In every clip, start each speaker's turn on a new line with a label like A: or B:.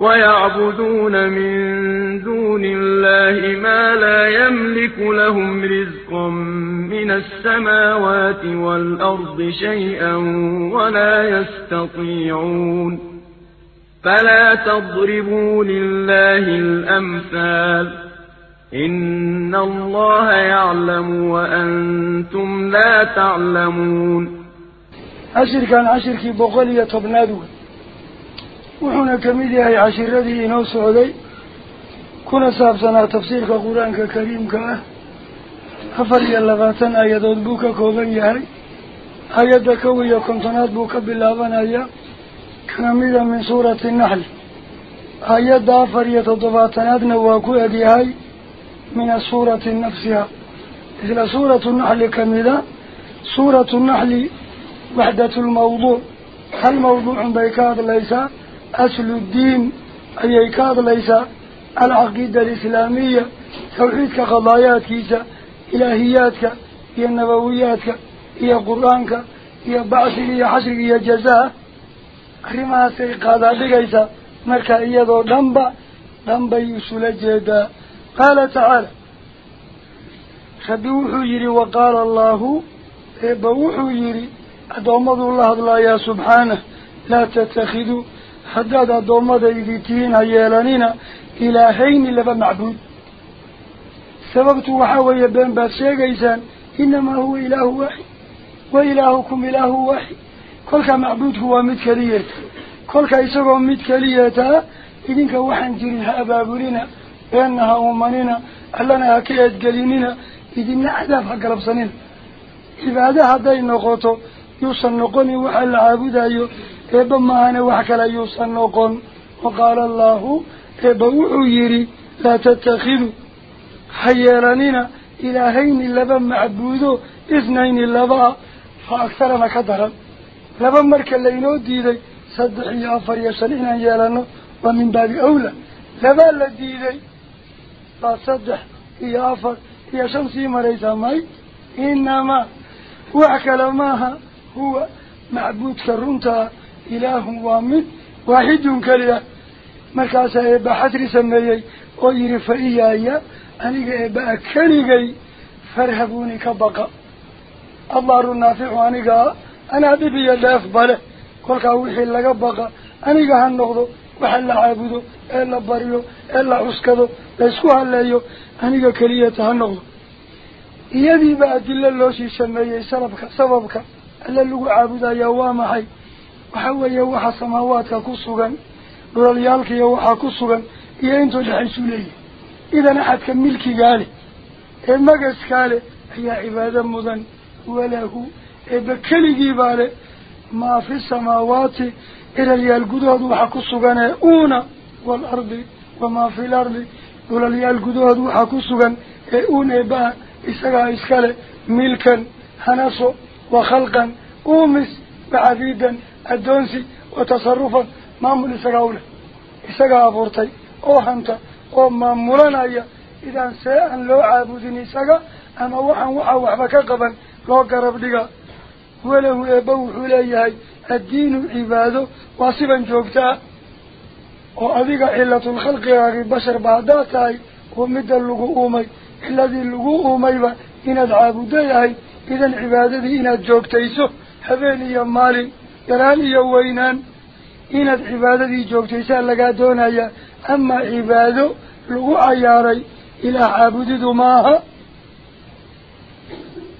A: ويعبدون من دون الله ما لا يملك لهم رزقا من السماوات والأرض شيئا ولا يستطيعون. فلا تضربوا لله الأمثال. إن الله يعلم وأنتم لا تعلمون.
B: عشر كان عشر كي وحنا كميدي هاي عشر ردي إنو سعودي كنا سابسنا تفسير كقرآن كريم كأه أفري اللغاتن آيادود بوكا كوبن يهي آياد كوية كنتنات بوكا باللابن آيا كميدا من سورة النحل آياد أفري تضباتنات نواكو أديهاي من السورة نفسها إذا سورة النحل كمذا سورة النحل وحدة الموضوع هل موضوع بيكاد ليس أسل الدين أي كاد ليس العقيدة الإسلامية توحيدك قضايات كيسا إلهياتك هي النبوياتك هي قرآنك هي بعث هي حشر هي جزاء arrimahaasay سيقادا dhigaysa marka iyadoo dhanba dhanbay isula jeedaa. قال تعالى خبوحوا يري وقال الله بوحوا يري أدومد حداد أدومد إذيتين هيالانين إلهين لبا معبود. سببت وحاوية بين باسيق إيسان إنما هو إله واحد وإلهكم إله واحد. كلك معبود هو متكلية كلك إساقوا متكلية إذنك وحن جريها ha uumanina allana ha ka eedgelinina idinna cadaab ha galabsanina cibaado hadday noqoto yuusan noqonin waxa la caabudayo إبا ما أنا وحكى ليوصن نقن وقال الله إبا وحييري لا تتخذ حيالنين إلهين اللبا معبودو إثنين اللبا فأكثر ما كدر لبا مركا لينو ديدي صدحي أفر يسلين أن ومن باب أولى. لبا لديدي لا صدح يا أفر يا شمسي مريسا ماي. إنما وحكى لماها هو معبود كرمتها إله وامد واحد كليا مركاسا إبا حتر سميي ويري فإيايا أنيق إبا أكنيقي فرهبوني كبقى. الله النافع أنيق أنا ببي الله أفضله كل كوحي لك بقى. أنيق هنغضو waxaa la caabudo ee la baryo ee la cuskado la isku haleeyo aniga keliyata ha noqdo iyadiiba adilo loosii sameeyey sababka sababka ku sugan dhulalyaalkaiyo waxaa ku sugan iyo intuu dhexaysu leeyahay idan axadka milkigaa leh ee magaskaa leh هي عبادة مضن وله إبكالي باله ما في السماوات إلى اليالقدود وحكو سغن أونا والأرض وما في الأرض إلى اليالقدود وحكو سغن أونا با إسقى إسكال ملكا هنسو وخلقا أومس الدونسي وتصرفا maamulanaya idaan see aan loo caabudin isaga ama waxaan waxaa waxba ka qaban loo garab dhiga walahu eebba wuxuu leeyahay addiinu cibaado waa siban joogtaa oo adiga cilatulkhalqigaagi basharba haddaad tahay oo midda lagu uumay ciladii lagu uumayba inaad caabuddo yahay idan cibaadadii inaad joogtayso habeen iyo maalin doonayaa amaa cibaado lagu cayaaray ilaah caabudidu maaha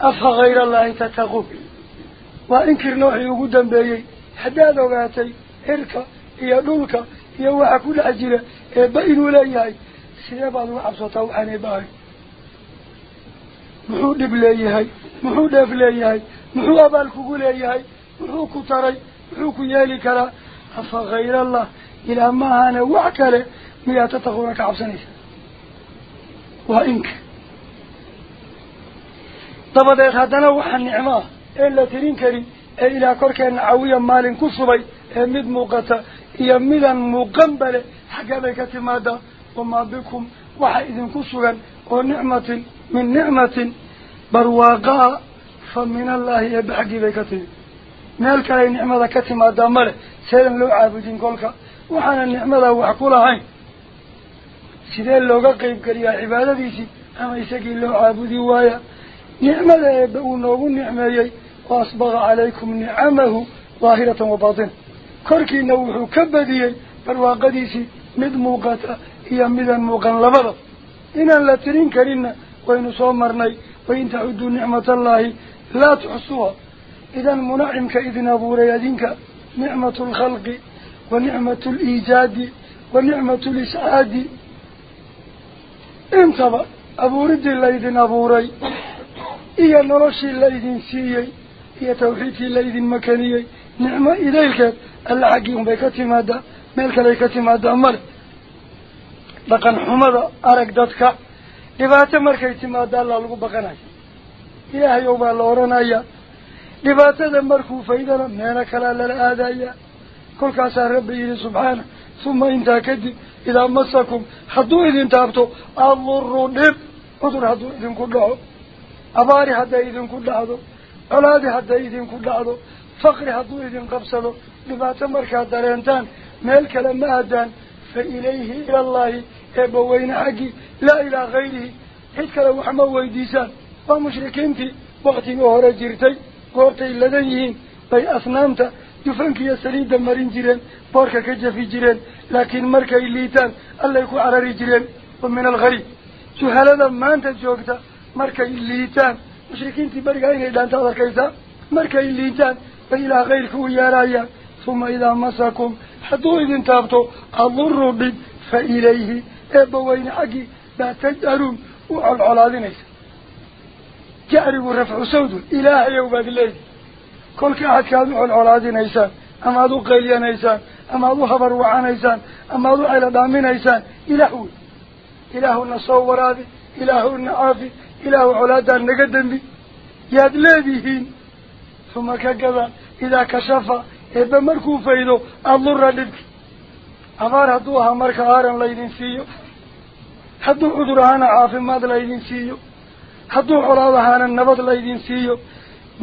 B: afa hayra allahi tattaquun waa inkirna waxii ugu dambeeyey haddaad ogaatay cirka iyo dhulka iyo waxa ku dhex jira eebba inuu leeyahay sidee baad uga cabsataa waxaan eebba ahay muxuu dhib leeyahay muxuu dheef leeyahay muxuu abaal kugu leeyahay ku taray muxuu ku yeeli karaa أفغير الله إلى ما أنا وعكله ميا تتقون كعبسنيس وإنك cawiya maalin ku subay ee mid muuqata iyo midaan muuqanba leh xaggee bay ka timaadaa wamaa bikum waxa idinku sugan oo nicmatin min nicmatin barwaaqaa fa min allaahi eebbe xaggii bay ka timi ka timaadaa male seedan loo caabudin kolka waxaana nicmada wax ku lahayn sidee looga qeyb geliyaa cibaadadiisii ama isagii loo caabudi waaya nicmada eebbe uu noogu nicmeeyey wa asbaqa calaykum nicamahu daahiratan wa baatina korkiina wuxuu ka badiyey barwaaqadiisii mid muuqata iyo midaan muuqan labada inaan la tirin karinna waynu soo marnay wain taxuduu nicmatallaahi laa tuxsuuha idan munacimka idin abuuray adinka نعمة الخلق ونعمة الإيجاد ونعمة الإسعاد. انتبه أبو رد الليذن أبو ري إيا نرشي الليذن سيي إيا توحيدي الليذن مكانيي نعمة إليك. العقيم بكتي ماذا ملك ليكتي ماذا أمر. لقن حمد أرق دتك. dhibaato markay timaadaa laalagu baqanayo ilaahay ow baa la دبات هذا مرفو فيدنا من كلا للآذية كل كاس ربي سبحانه. ثم انت كدي. إذا مسكم حدوه إذن تابتو. أضر نب أضر حدوه إذن كله. أباري حدا إذن كله. ألادي حدا إذن كله. فقر حدوه إذن قبصلو دبات مرك هذا لانتان كلا ما أدان. فإليه إلى الله. إبوين حقي. لا إلى غيره. حيث كلا وحمه ويديسان. ومشركين في وقت مهرة جرتين قرطي لدنيهم بي أصنامتا يفنك يا يسري دمارين جيران بارك كجفي جيران لكن مركا الليتان الله يكو عراري جيران ومن الغريب شو هل هذا ما أنت جوكتا مركا الليتان. مشركين تبارك أيها إذا أنت أدرك إذا مركا الليتان. بي إلى غيرك ويارايا ثم إذا مساكم حدو إذن تابتو أضروا بي فإليه. أبوين حقي لا تجأرون وعلى العلاذين جارب رفع سود إله يوم الليل كل كأحد كان على العلاج نيسان. أما ذو قيلي نيسان. أما ذو خبر وعاء نيسان. أما ذو على دام نيسان. إله إله النصو ورادي إله النعافي إله علاج النقدم بي. ياد ثم كجبا إذا كشفا. إذا مركو فيدو. الله ردك أفار هدوها مركا. لا ليدين سيو. هدو عدرانا عافي. ما لا سيو. Colaad ahaana nabad laydin siiyo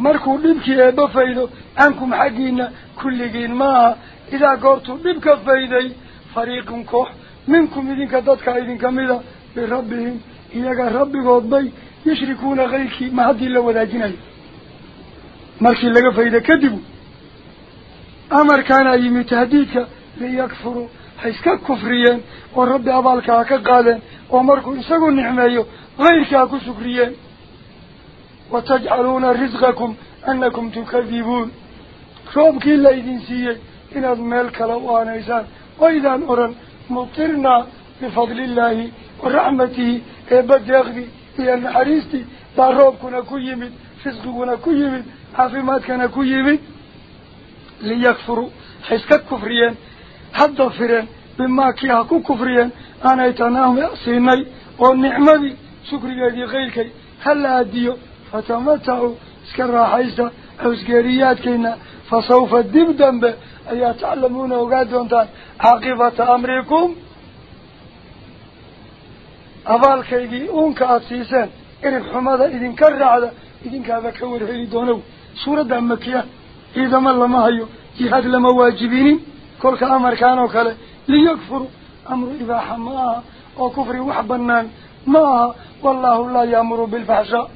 B: markuu dhibkii eebba faydo cankum xaggiina kulligiin maaha idaa goortuu dhibka fayday fariiqun koox minkum idinka dadka idinka mida birabbihim iyaga rabbigood bay yushrikuuna kayrkii ma haddii la wadaajinayo markii laga fayda kadibu amarkaana yimi tahdiidka liyakfuruu ha iska kufriyeen oo rabbi abaalka ha ka qaadeen oo markuu isagu nicmeeyo غيرك أكو سكريين وتجعلون رزقكم أنكم تكذبون. روبك إلا إذن سيئ إن أضمالك لو آنيسان وإذا أرن مطرنا بفضل الله ورحمته. إبد يغذي. إلى النحريستي باروبكنا كيمد فسقنا كيمد عافماتكنا كيمد ليكفروا. حيث كفريا. حد فرين بما كيها كفريا. أنا يتناهم يأسيني. والنعمة شكري هذه غيرك. هل أديو فتمتعوا اسكرا حيث أو اسكريات كينا. فسوف الدب دنب. أي تعلمون وقادون تان عاقبة أمركم أبال كيدي أونك أتسيسان إرب حمادة. إذن كرعدا إذن كذا كور هلي دونو. سورة دمكية. إذا ما لما هيو. جهاد لما واجبين كل كأمر كانوا كله ليكفروا أمر إباحة ما وكفر وحبنان. ما والله لا يأمر بالفحشاء.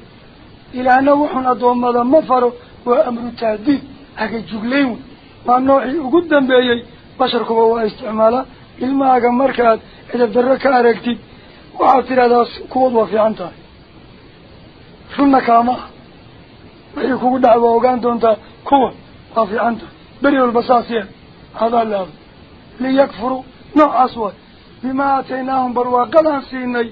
B: إلى أن وحنا دوم ماذا مفروا وأمر التهديد هكي جغلين ما نوعي قدام بأيي بشركم هو استعماله. إلما أقام مركات. إذا بدرك أركتي وعطر هذا كود وفي عنتا. ثم كاما؟ ويكو دعوة وقان دونتا. كود وفي عنتا. بريو البساسية هذا الله ليكفروا. نوع أسود. بما آتيناهم برواقلا سيني.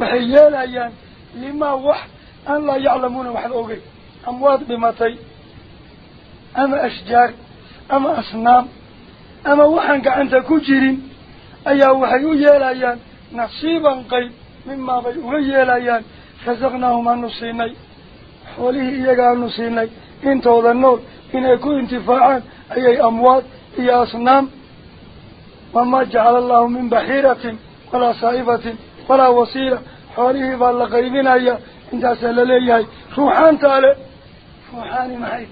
B: وحيال أيان لما وح أن لا يعلمون وحد أوغي أموات بمطي أما أشجار أما أصنام أما وحنك أنت كجرين أيا وحيو يالايان نصيبا قيب مما بيوغي يالايان فزغناهم النصيني حوله إيقا النصيني انتو ذنور إن يكون انتفاعا أي أموات أي أصنام وما جعل الله من بحيرة ولا صائفة ولا وصيلة حوله بالقيبين أي انت أسأل لي روحان تالي روحاني معي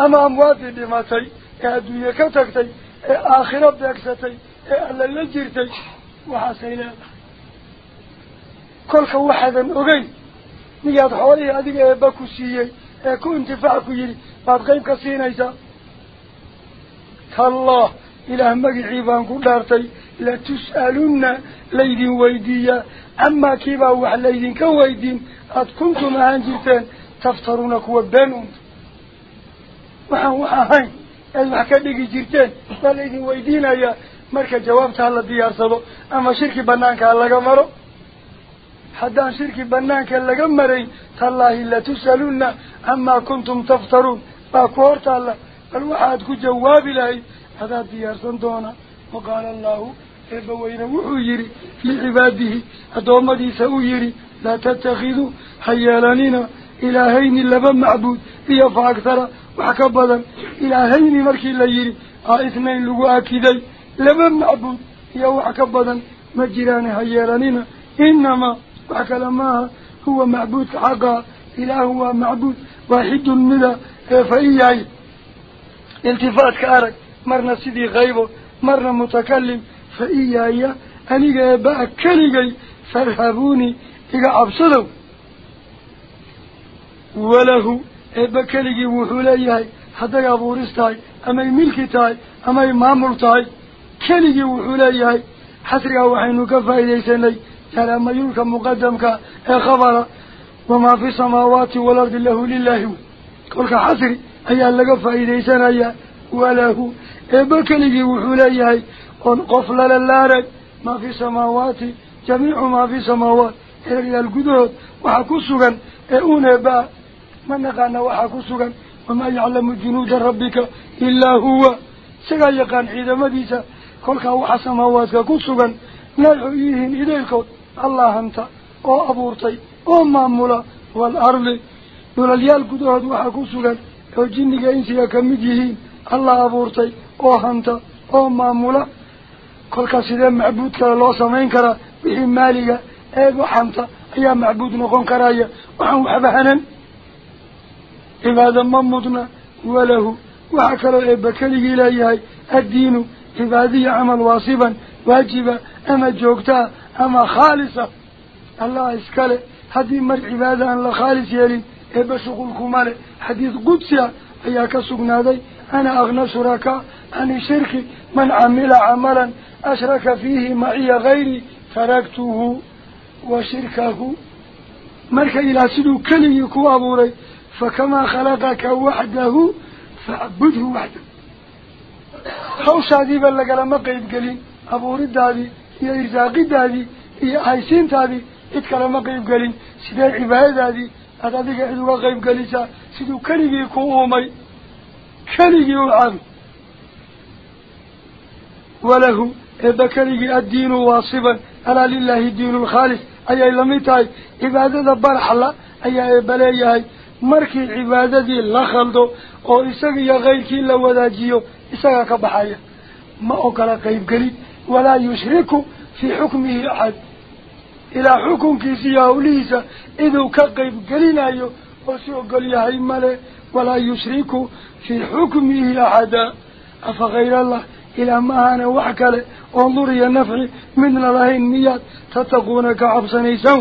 B: أما أموات دماتي أدوية كتكتي آخرة بأكستي ألا لجرتي وحسينا كل واحدا أغي نياد حوالي هذه باكو سيئي كو انتفاعكو يري بعد غيب كسينيسا كالله إله مقعي لا تسألون ليد ويديا أما كيبا وحل ليد كويدين قد كنتم عنجتان تفترونك وبنون وحن وحن المحكة لك جرتان ليد ويدين يا. مركة جوابتها الله دي صدو أما شرك بنانك الله قمرو حدا شرك بنانك الله قمرين تالله لا تسألون أما كنتم تفترون. باكورت الله الوحاد كجواب لهي هذا ديار صندونا وقال الله إبوين وحيري في عباده أدوما دي سأيري لا تتخذوا حيالانينا إلى هين اللبن معبود إيافا أكثر وحكبدا إلهين مركي الليري آئثنين لغو أكيدي لبن معبود إيافا أكبدا مجران حيالانين إنما وحكى ماها هو معبود حقا إله هو معبود واحد الملا فإيائي التفات كارك مرنا سيدي غيبه مرنا متكلم iga cabsadow walahu eebba keligii wuxuu leeyahay hadday abuuris tahay amay milki tahay amay maamul tahay keligii wuxuu leeyahay xasrigaa waxaynu ka faa'iidaysanay salaamayulka muqadamka ee khabara wamaa fi samaawaati waalardi lahu lilaahi kolka xasri ayaa laga faa'iidaysanayaa walahu eebba keligii wuxuu leeyahay oon qof lala laarag maa fi samaawaati jamiicu maa fi samaawaat ereyaal gudahood waxaa ku sugan ee uun eebba-a ما نقانا وحاكسوغا وما يعلم جنود ربك إلا هو. سيقا يقان عيدا مديسا كل كوحا سماواتك. كسوغا نالعيهن إليكو الله أنت. أو أبورتي. أو مامولا. والأرض. نولاليال قدوهد وحاكسوغا أو جنك إنسيا الله كل كاسدين معبودك الله سمين كرا بحي مالك أيضا حمتا أيام معبود نقون كرايا وحن وحبهنا عبادا ممضنا وله وحكرا إبكاله إليه الدين عبادية عمل واصبا واجبا أما جوكتا أما خالصة الله إسكاله هذه مر عبادة أن لخالص يلي إبا شغل كمالي حديث قدسي أياك سقنادي أنا أغنى شركاء عن شرك من عمل عملا أشرك فيه معي غيري تركته وشركه مرك إلى سدو كلي يكو أبوري فكما خلقك وحده فعبده وحده hawshaadii ba lagalama qeyb gelin abuuridaadii iyo irsaaqiddaadii iyo haysiintaadii cid kalama qeyb gelin sidee cibaadadaadii aad adiga cid uga qeyb gelisaa siduu keligii ku uumay كلي وعن وله إذا كلي الدين واصبا على لله الدين الخالص. أي لميتاي إبادة برحلة أي بلايهاي مركي عبادة دي لخلدو أو إساق يغيكي لوداجيو إساق كبحايا. ما أكرا قيب قريب ولا يشرك في حكمه أحد. إلى حكم كيسي أوليسا. إذو كقيب قريب قريب قصي أقول يا عمال ولا يشرك في حكمه أحدا. أفغير الله إلى ما أنا وحكال انظر يا نفعي من الله النيات تتقون عبس نيسان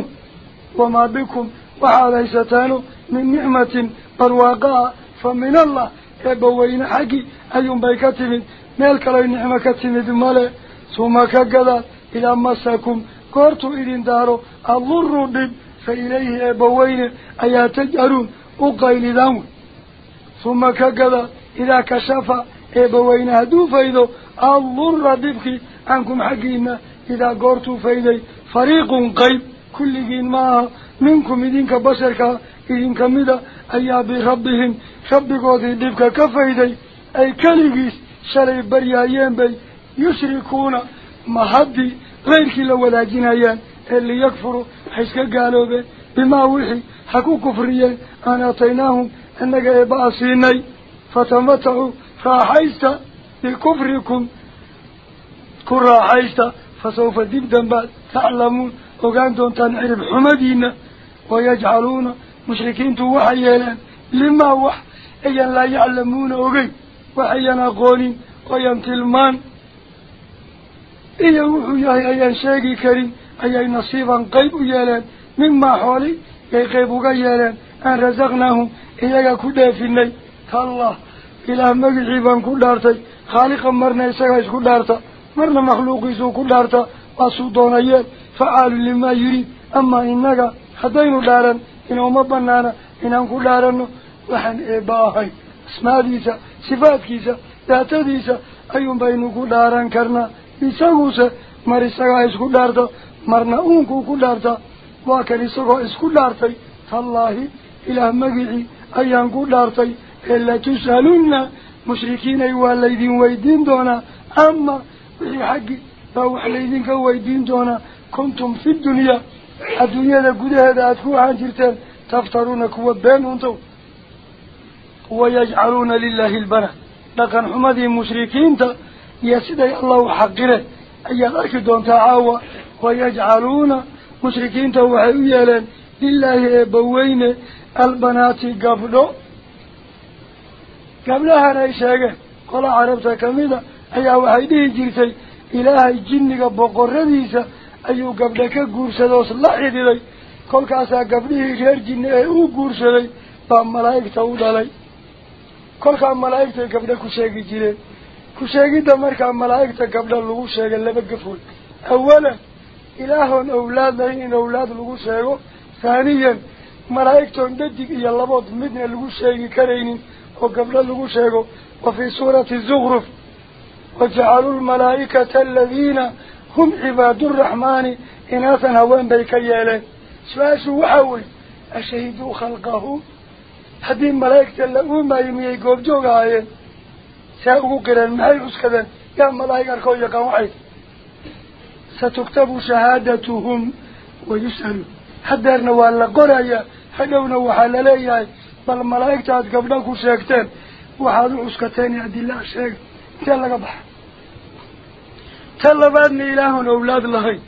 B: وما بكم وحالي ستان من نعمة برواقاء فمن الله يبوين حقي أيهم بيكتب ميلك لي نعمة كتب مالي ثم كقذا إلى ما ساكم قرتوا إذن دارو. أضروا بب فإليه أبوين أيا تجارون أقايل ذاون ثم كذا إذا كشف أبوين هدو فإذا الله ضبك أنكم حقين إذا قرتوا فإذا فريق قيب كل جين معها منكم إذنك بشرك إذنك مدى. أيا بربهم شبك وذبك كفايد أي كالجيس شري بريايين بي. يشركون ما حد غيرك لو لا جنايان اللي يكفروا حيث قالوا به بما وحي حكوا كفريا أنا أطيناهم أنك إبعى سيني فتمتعوا فأحيست لكفركم كن راحيست فسوف دبدن بعد تعلمون وقاندون تنعرب حمدين ويجعلون مشركين توحيلا لما وح أي لا يعلمون أغي وحينا قولين ويمتلمان إيه وحيا أي شاقي كريم أي نصيبا قيب يالان مما حولي أي قيب يالان أن رزقناهم إياك كده في الني تالله إله مجعبا كده أرتي خالقا مرنا إساقاش كده أرتا مرنا مخلوق إسو كده أرتا وصودون أيال فعال لما يريد. أما إنك حدين داران إنه مبنانا إنه كده أرنه وحن إباهي. اسمها ديسة صفات كيسة ذات ديسة أيهم بينه كده أران كرنا إساقوسة مرساقاش كده أرتا مرنا أونك كل أرضا واكل سرع كل أرضا فالله إلى مجيء أيان كل أرضا إلا تسألنا مشركين والذين ويدين دونا أما في حق أو الذين ويدين دونا كنتم في الدنيا الدنيا لقد هذا عن جرتان تفترون كوا بين أنتم ويجعلون لله البنا لكن حمدي مشركين يا سيدي الله حقنا أيها الأخي دون تعاوى gabdho gabdhahan ay sheegeen qola carabta kamida ayaa waxay dhihi jirtay ilaahay jinniga boqoradiisa ayuu gabdho ka guursadoos la xididay kolkaasaa gabdhihii reer jinne ee uu guursaday baa malaa'igta u dhalay kolkaa malaa'igtay gabdho ku sheegi jireen ku sheegidda markaa malaa'igta gabdho lagu sheegay laba gafood awalan iyo labood midna lagu sheegi karaynin oo gabdho lagu sheego wa fii suurati zukruf wajacaluu lmalaa'ikata aladiina hum cibaaduraxmaani inaasan haween bay ka yeeleen su-aashu waxaa wey ashahiduu khalqahu haddii malaa'igta la uumayo miyay goobjoog ahaayeen saa ugu qireen maxay cuskadeen yaa malaa'ig arkoo yaqaan waxay ستكتب شهادتهم ويسألوا حدر نوال القرية حدر نوال عليها بل ملايك تعد قبلك شاكتين وحادوا عسكتين يعدي الله شاك تيالا قبح. تيالا بادني إله أولاد الله.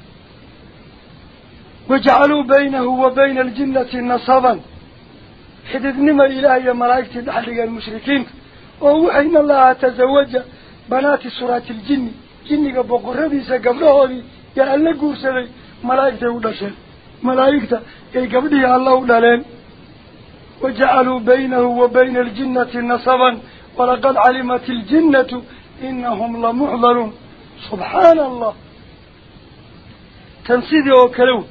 B: وجعلوا بينه وبين الجنة نصابا حددني ما إلهي ملايك تدحلق المشركين. ووحين الله تزوج بنات سورة الجن. جنة بقردسة قبلها هذه alla guursaday malaa'igtay u dhasheen ملائكة أي قبله الله دلين وجعلوا بينه وبين الجنة نصبا ولقد علمت الجنة إنهم لمحضرون سبحان الله تنسيذي وكلو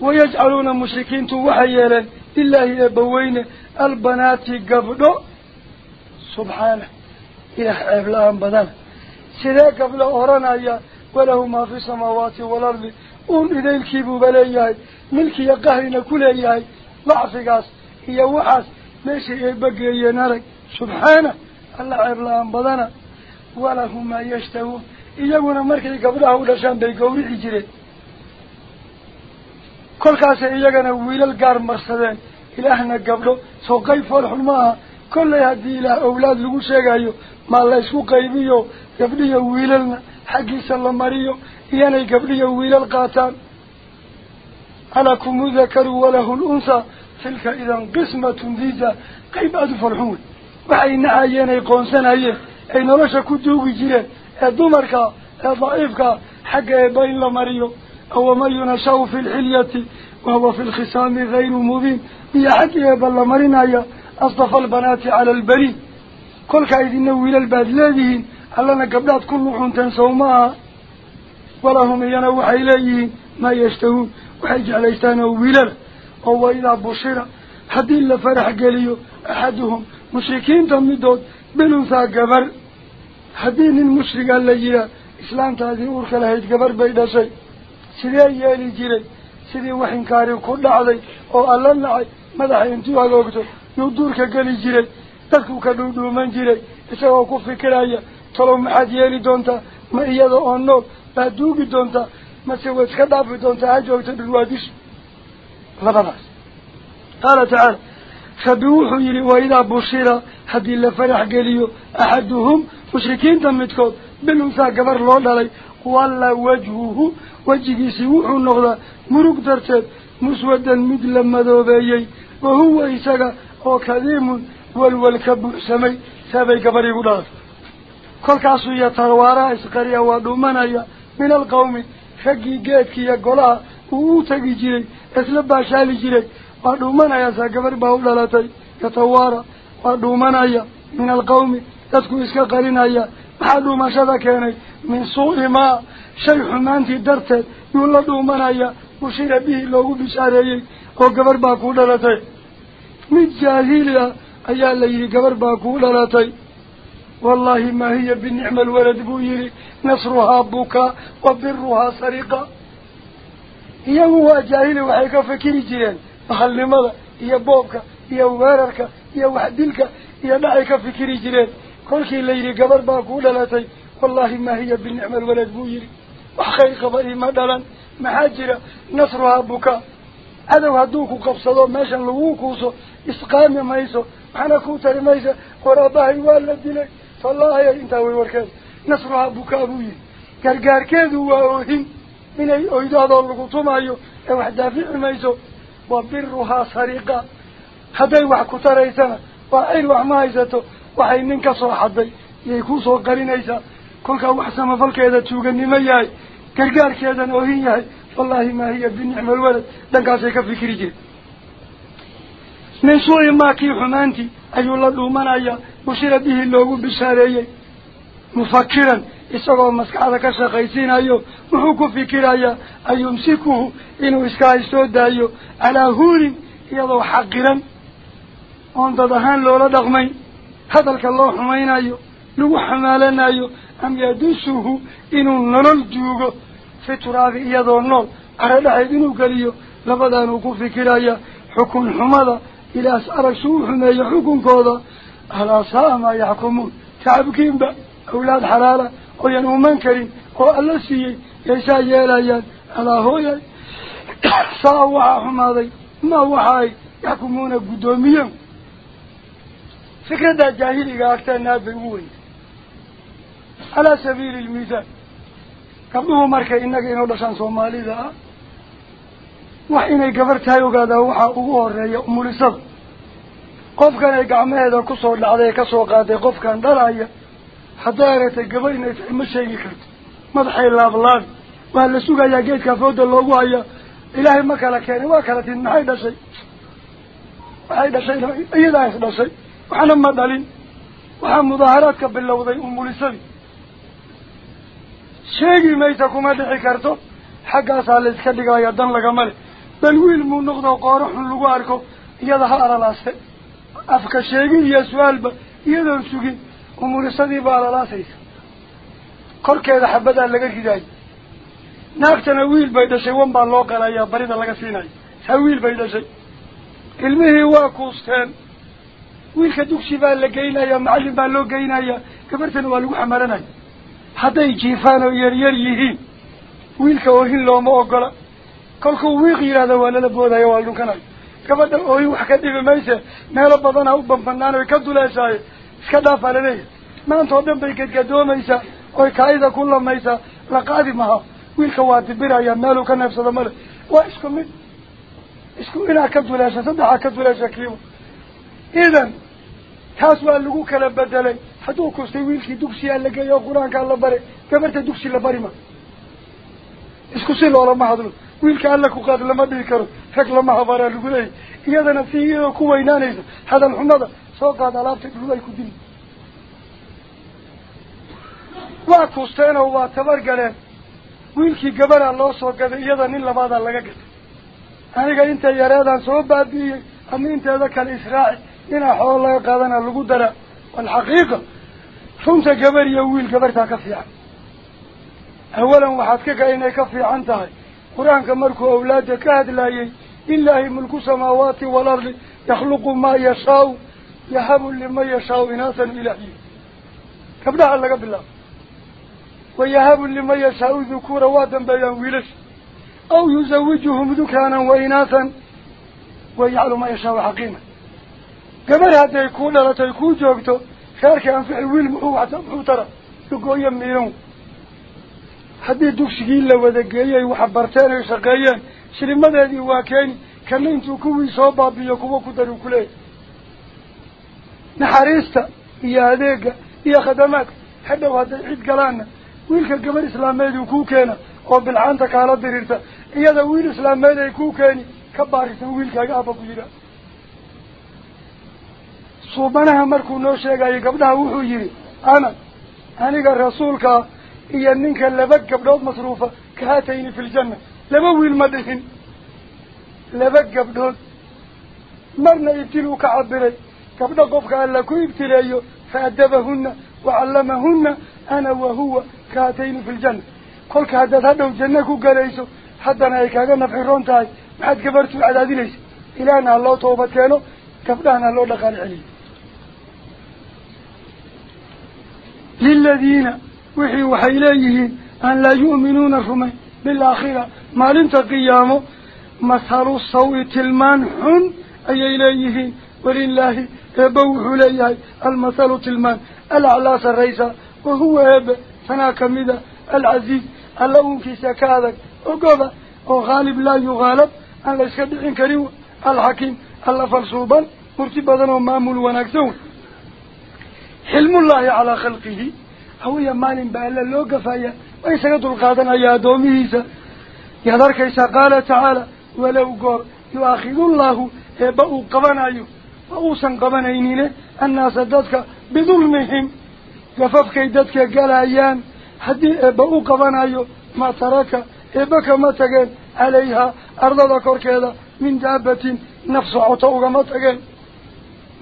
B: ويجعلون مشركين توحيالا إلا هي بوين البنات قبلو سبحانه إله عبلان بدل سيدا قبل أهرنا وله ما في السماوات والأرض. أون إذا الكيبو بلياي ملكي يقهرنا كل إياي ضعفقاس هي وحاس ماشي يبقى ينارك سبحانه الله عبلان بدنا. وله ما يشتهون. إيقونا مركي قبله ولشان بيقوري عجرين kolkaasay iyagana wiilal gaar marsadeen ilaahna gabdho soo qayb foolxun maaha kollay haddii ilaah owlaad lagu sheegayo maa la isku qaybiyo gabdhiyo wiilalna حقي سلم مريو ياني قبل يويل القاتان ألكم ذكر وله الأنثى تلك إذا قسمة ذيزة. قيب أدفرحون وحين عيانا يقون سنعي أين رشا كدو جيرا الدمركا الضعيفكا حق بين لمريو هو ما ينشأ في الحلية وهو في الخصام غير مبين. يا حقي يا بلا مرينايا أصطفى البنات على البريد. كل كايدين ويل البادلادين ألنا قبلات كل نوح تنسوا معها ولهم ينوح إليه ما يشتهون. وحيجعل يستانوا ويلا هو إذا بشر حد إلا فرح قليو. أحدهم مشركين تمدود. بلنسا قبر. حدين المشرك اللي إسلام تهذي أورك لهيد قبر بيدا شيء. yeeli jiray sidii wax inkaari ku dhacday oo alla nacay madaxa intuu haloogto yuu duurka geli jiray dadkuu ka dhuudhuuman jiray isagoo ku fikiraya doontaa mase waad iska dhaafi doontaa ha joogto dhulwaadishu labadaas qaala tacaala rabbi wuxuu yidhi waidaa bushira haddii la farax geliyo axaduhum mushrikiinta midkood bil unsaa gabar loo dhalay walla wajhuhu wejigiisii wuxuu noqdaa murug darteed muswadan mid la madoobeeyey wahuwa isaga oo kadiimun walwal ka buuxsamay saabay gabadh igu dhalatay geedkiiyo golaha uu u tegi jiray isla baashaali jiray waa dhuumanaya saa gabadh baa u dhalatay yatawaara waa dhuumanaya min alqawmi dadku iska qarinaya maxaa dhuumashada keenay min suu'i maa shay xumaantii darteed yuu la dhuumanaya bushira bihii loogu bishaareeyey oo gabarh baa kuu dhalatay mid jaahili ah ayaa la yidhi gabarh baa kuu dhalatay والله ما هي بنعم الولد بويري نصرها بوكا وبرها سريقة هي هو جاهل وحيكا فكري جيران. محل ماذا؟ يا بوكا يا واركا يا وحدلكا يا معيكا فكري جيران. كل شيء اللي قبر باقول لاتي والله ما هي بنعم الولد بويري وحكي خبره مدلا محاجرة نصرها بوكا هذا وهدوك قبصده ماشا لووكوسه إسقام يميسه حنكوتر يميسه ورابعي والد لك فالله يا انتاوي وركاد نصرها بكاء بوي قرقار كيدو واوهين من اي ايداد اللقطوم ايو أو حدافع ميسو وبرها سريقا هذا يوحكو تريسنا وعين وحمايزتو وحين ننكسو حدي يكوسو قرينيسا kolkaa wax samafalkeeda tuuganimo yahay gargaarkeedana ohin yahay wallaahi maa hiya binicma alwalad dhankaasay ka fikiri jireen min suu'i maa kii xumaantii ayuu la dhuumanayaa bushira bihii loogu bishaareeyey mufakiran isagoo maskaxda ka shaqaysiinayo wuxuu ku fikirayaa an yumsikuhu inuu iska haystoo daayo calaa huurin iyadoo xaqiran oon dad ahaan loola dhaqmayn hadalka loo xumaynayo lagu xamaalanayo am yadusuhu inuu nolol juugo fi turaabi iyadoo nool cara dhexeed inuu geliyo labadaanuu ku fikiraya xukun xumada ilaas arag suu u xumeeyo xukunkooda xalaala ooyan uman karin oo alla siiyey yaysaa yeelayaan alaa hooyay saa waxaa xumaaday ma waxa ay yaxkumuuna guddoomiyen fikraddaa jaahiliga agteena aad bay ugu weyn على سبيل المثال قبله مركا إنك إنه دشان صومالي ذا وحين قبرتها يقادا وحا أغوه الرأي أم لسب قف كان يقعمه هذا كسور لعضيه كسور قاده قف كان درايا حدارة قبرين المشي كرت مدحي الله بالله وهل سوق يا جيد كفود الله وهي ilaahay ma kala keenay waa kala tin maxay dhashay waxay dhashay iyadaa is dhashay waxna ma dhalin waxaa mudaaharaadka bilowday umulisadii sheegi maysa kuma dhici karto xaggaasaa la iska dhigaya dan lagama le bal wiil muu noqdo qooro xun lagu arko iyada ha alalaase su-aalba iyadoon sugin umulisadii baa alalaasaysa korkeeda xabadaa laga ridaayo naagtana wiil bay dhashay wan baa loo qalayaa barida laga siinayo saa wiil bay dhashay ilmihii waa kuusteen wiilka dugsi baa la geynaya macallin baa loo geynaya gabartana waa lagu xamaranaya hadday jiifaan oo yaryar yihiin wiilka oohin looma ogola kolkuu wiiq yidhahda waa lala boodaya waa dhunkanayo mayse meelo badanaa u banbanaan oy ka duleeshaayo iska dhaafaa laleeyahay maanta oo dhan bay gadgadoomaysaa oy kaayida ku lamaysaa la qaadi maha wiilka waa dibiraya meeluu ka neefsado male waa isku mid isku inaad ka duleesha saddexaa ka duleesha kiiba idan taas waa lagu kala bedelay hadduu kustay wiilkii dugsiyaa la geeyo oo qur-aankaa la bare gabarta dugsi la bari ma isku si loolama hadlo ويلك قال لك وقاد لما بيكر هك لما هفر الجلي إذا نسيه كوينا نيس هذا الحمد سوق هذا لا تقولي كدين واقوستين أو واتبر جلنا ويلك جبر الله سوق هذا إذا نين لما هذا لقى أنا قال أنت يا رادان سوب بعدي أم أنت هذا كان إنا إن حول الله قادنا الجدرة والحقيقة ثم جبر يويل جبر تكفي عن أولا وحدك جاينا كفي عن تاعي qur-aanka markuu awlaada ka hadlaayey lilaahi mulku samaawaati waalardi yakhluqu maa yashaau yahabu liman yashaau inaasan ilaahiy gabdhaha laga bilaabo wayahabu liman yashaau dhukuura waa dambeeyaan wiilasha aw yuzawijuhum dukaanan wa inaasan wayaclu maa yashaau xaqiima gabar hadday kuu dhalatay kuu joogto reerkii anfixi wiil muxuu wata muxuu tara lugooyo miiran shaqeeyeen shilimadeedii waa keeni kana intuu kuwii soo baabiyo kuwa ku dari kuleeyahy naxariista iyo adeega iyo khadamaadka hadhow hadday cid galaanna wiilka gabar islaameed uu kuu keena oo bilcaanta kaala diriirta iyada wiil islaameed ay kuu keeni ka baarisan wiilkaaga aaba ku yidhaah suubanaha markuu noo sheegayo gabdhaha wuxuu yidhi ana aniga rasuulkaa هي منك لبك بدوت مصروفة كهاتين في الجنة. لبوي المدهن لبك بدوت مرنا يبتلوك عبري كبدا قال ألكو يبتليه فأدبهن وعلمهن أنا وهو كهاتين في الجنة. كل كهاتات هذا الجنة كوكاليسو حتى أنا كاقنا في هذا تاي ما محد كبرتو على هذه ليس إلا أن الله توبتينه كبدا أن الله لقال عليه. للذين وحي وحي وحيليه أن لا يؤمنون رمي بالآخرة. ما لنت قيامه مثال صوت المنح أي إليه. ولله يبوح ليه المثال تلمان. الأعلى الرئيس وهو أب فناك مدى العزيز اللهم في سكادك وقضى وغالب لا يغالب. أن لا يسكدعين كريو الحكيم الله فالصوبا مرتبطا ومامل ونكسون حلم الله على خلقه. Hawiya maalin baa alla loo gafaya waa isaga dulqaadanaya addoomihiisa yaad arkaysaa qaala tacaala walow goor yu-aakhidullaahu eebba uu qabanayo ma uusan qabanaynine annaasa dadka bidulmihim gafafkay dadka galayaan haddii eebba u qabanayo ma taraka eebba kama tageen calayhaa ardada korkeeda min daabatin naf socoto ugama tageen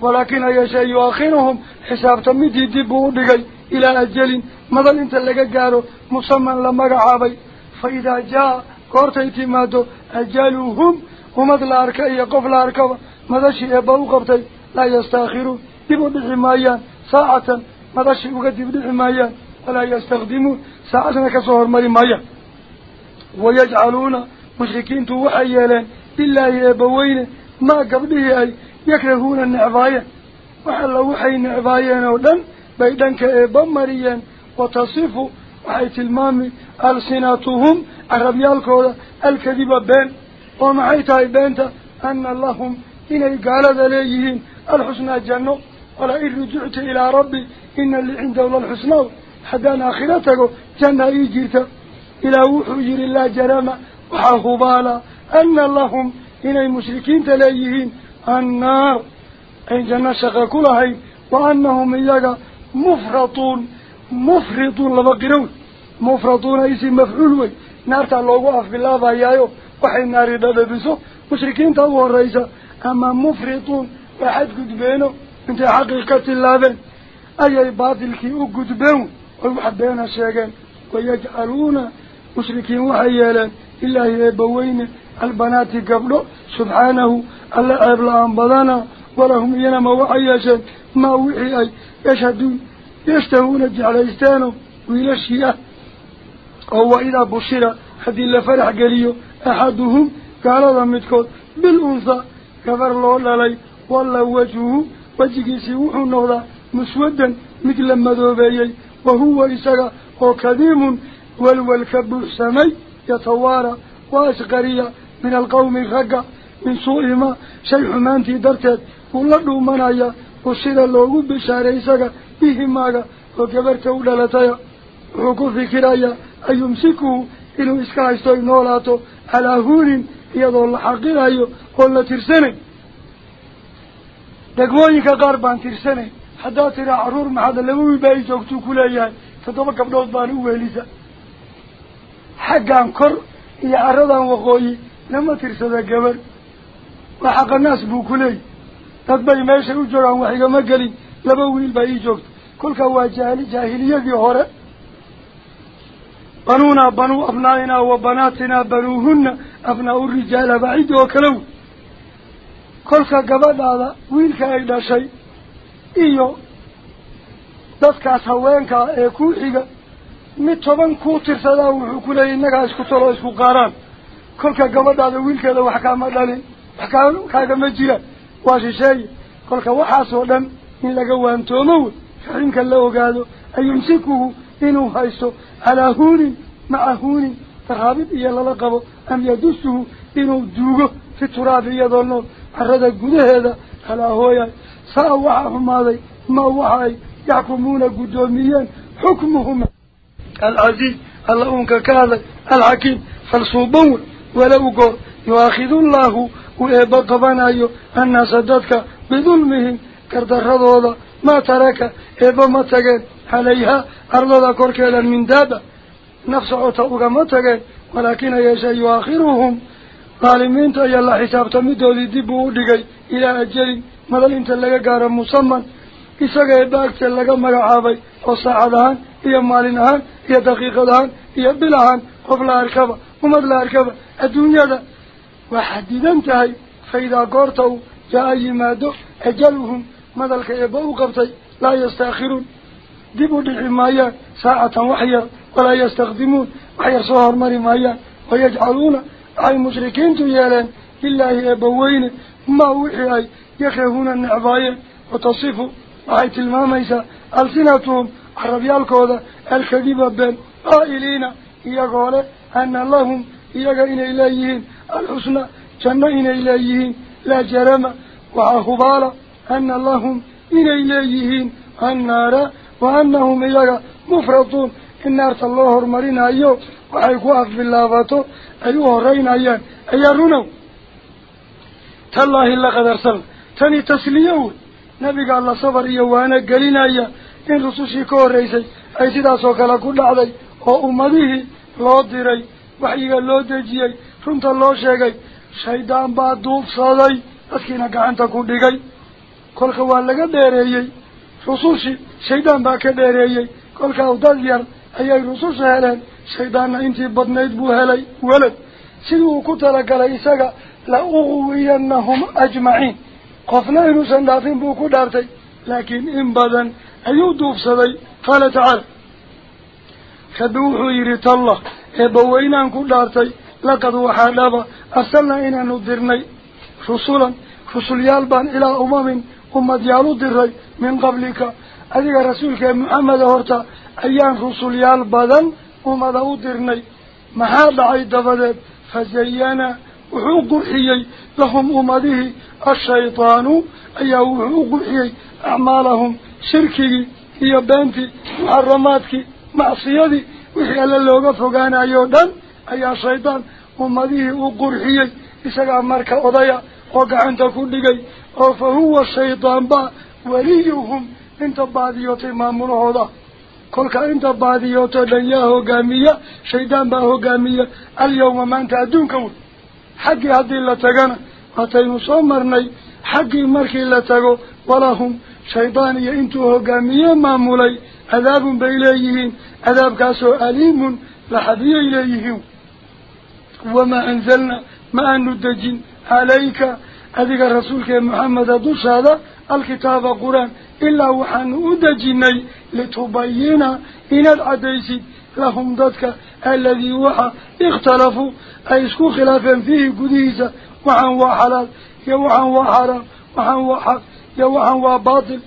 B: walaakin hayeeshee yu-aakhiruhum xisaabta midii dib buu u dhigay إلى أجل مظل أنت لك قارو مصمم لما قعابي فإذا جاء قرت اعتماده أجلهم ومظل أركا إيا قفل أركا ماذا شيء يبقوا قبتي لا يستاخروا دبوا بحماية ساعة. ماذا شيء يقدم بحماية ولا يستخدموا ساعة كصهر مريمية ويجعلون مشركين توحيالا. بالله يبوين ما قبله أي يكرهون النعباية. وحلوا حين نعباية نودن بيدنك بمريا وتصفوا وحي تلمامي ألسناتهم الربيالك الكذبة بين ومعيتها بينتا أن اللهم إني قال ذليهين الحسنى جنو ولا إن رجعت إلى ربي إن اللي عنده للحسنى حدان آخرتك جنة إيجيرتا إلى وحجر الله جرامة وحاهبالا أن اللهم إني مشركين تليهين النار أي جنة شقا وأنهم إياك مفرطون مفرطون لبقرون مفرطون اسم مفعول نار تعلقوا في الله بايايو وحي النار دادبسو مشركين تاوه الرئيسة. أما مفرطون وحد قدبينه انت حقيقة اللابن أي باطل كي أقدبين ويحبين الشيئين ويجعلون مشركين وحيالا إلا يبوين البنات قبله سبحانه ألا أبلا أنبضانا ولهم ينما وحياشا ما وحي أي. يشهدون يشتهون الجعليستان ويلشيه أو إذا بشر هذه لفرح قليو أحدهم قال متكود بالأنثى كفر الله للي والله وجهه وجهه سيوح النهضة مسودا مثل مذوبيي وهو إساق وكذيم والوالكب سمي يتوارى. وأسقرية من القوم الغقة من سوء ما شيء حمانتي درتت. والله منايا وصير الله بشارة إساق بهماغا وكبرت أولالتايا وكو فكرايا أن يمسكه إنه إسكايستو نولاتو على هون يضو الله حقيرايو قولنا ترسني degmooyinka qaar baan tirsanay haddaad tiraa caruur maxaad labawi baa i joogtuu ku leeyahay toddoba gabdhood baan u weelisa xaggan kor iyo caradan waqooyi lama wiil baa ii joogta kolkaa waa jaahili jaahiliyadii hore banuunaa banuu abnaa'inaa wa banaatinaa banuuhunna abnaa'u rijaala bacid oo kale wey kolka gabadhaada wiilka ay dhashay iyo dadkaas haweenkaa ee kuu xiga mid toban kuu tirsadaa wuxuu ku leeyay innagaa isku talo isku qaaraan kolka gabadhaada wiilkeeda wax kaama dhalin wax kaa kaagama jiraan واش شيء. كل كواحة صدم إن لقوا أن تموت حرم كله قالوا أي يمسكه إنه هايسو على هون مع هون. تخابط إيالا لقبه. أم يدسه إنه دوغه في التراب يظل أرد قده هذا. على هويا. ساوحهم هذا. ما وحي يحكمون قدوميا. حكمهم. العزيز الله أنك كاذا الحكيم. فالصوبون ولو قر يؤخذ الله eebba qabanayo annaasa dadka bidulmihim gardaradooda maa taraka eebba ma tageen calayhaa ardada korkeeda min daaba naf socota ugama tageen walaakina yeeshe yuaakhiruhum ظالمين تا يلا حساب تمدودي دبو دغاي إلى أجل مدل انت غار مسمى isaga baagta laga magacaabay oo saacadahan iyo maalinahan iyo daqiiqadahan iyo bilahan qof la arkaba umad la arkaba adduunyada وحددنتهي فإذا قرتوا جاء يمادو أجلهم مدلك يبقوا قبطي لا يستأخرون. دبوا للعماية ساعة وحيا ولا يستخدمون. وحيا صهر مرمايا ويجعلون أي مشركين تيالين. لله يبوين ما وحيا يخيهون النعباية وتصفوا وحي تلماميسا. ألسنتهم عربي الكودة الكذبة بين قائلين. يقول أن لهم يقين إليهين الحسنى جنة إليهين لا جرم وعهبال أن لهم إليهين النار وأنهم يقى مفرطون. النار الله مرين أيو في اللافاتو أيوه رين أيان أيارونه تالله إلا قد أرسل تاني تسليون نبي قال الله صبر يوانا قلنا أيا إن رسوشي كور ريسي أي سيدا سوكالا كل عدي. وأمده لو ديري وحيقا لو دجيي رمت الله شيقي شيطان با دوب صادي أسكينا قعنتا كل ديقي كل خوان لغا ديريي رسوشي شيطان با كديريي كل كاوداد ير أي رسوش هلان شيطان انتي بدنيد بو هلي ولد سيدو كتلا قال إساقا لأغوينهم أجمعين قفنا إنو سندافين بو كدارتي لكن إن بدن أيو دوف صدي قال تعالى خدوحو يريت الله إبوينا كدارتي لقد وحالبا أرسلنا إنا ندرني رسولا رسول يالبان إلى أمم أمد يالو دري من قبلك. أذيك رسولك محمد هورتا أيان رسول يالبادن أمد أدرني محاد عيد بدد فزينا وحو قرحيي لهم أمده الشيطان أي وحو قرحيي أعمالهم شركي هي بنتي محرماتك معصيتي وحي ألا اللوغة فقانا يودان أي شيطان ومديه وقرحيه إسكا مركا وضايا وقع أنت كل جي فهو الشيطان با وليهم انت باديوت مامره هدا كل انت باديوت هو جامية شيطان به هو جامية اليوم ما انت أدون كمول حقي هذه اللي تقنى أتين صمرني حقي مركي اللي تقو ولهم شيطاني هو جامية مامولي عذاب بإليهين عذاب كاسو أليم لحدي إليهين وما أنزلنا ما أندجين عليك. أذيك رسولك محمد دوش هذا الكتاب القرآن إلا وحن أدجيني لتبين إن العديس لهم ذاتك الذي وحى اختلفوا. أي اسكو خلافا فيه قديسة وحن وحلال يوحن وحرام وحن وحق يوحن باطل.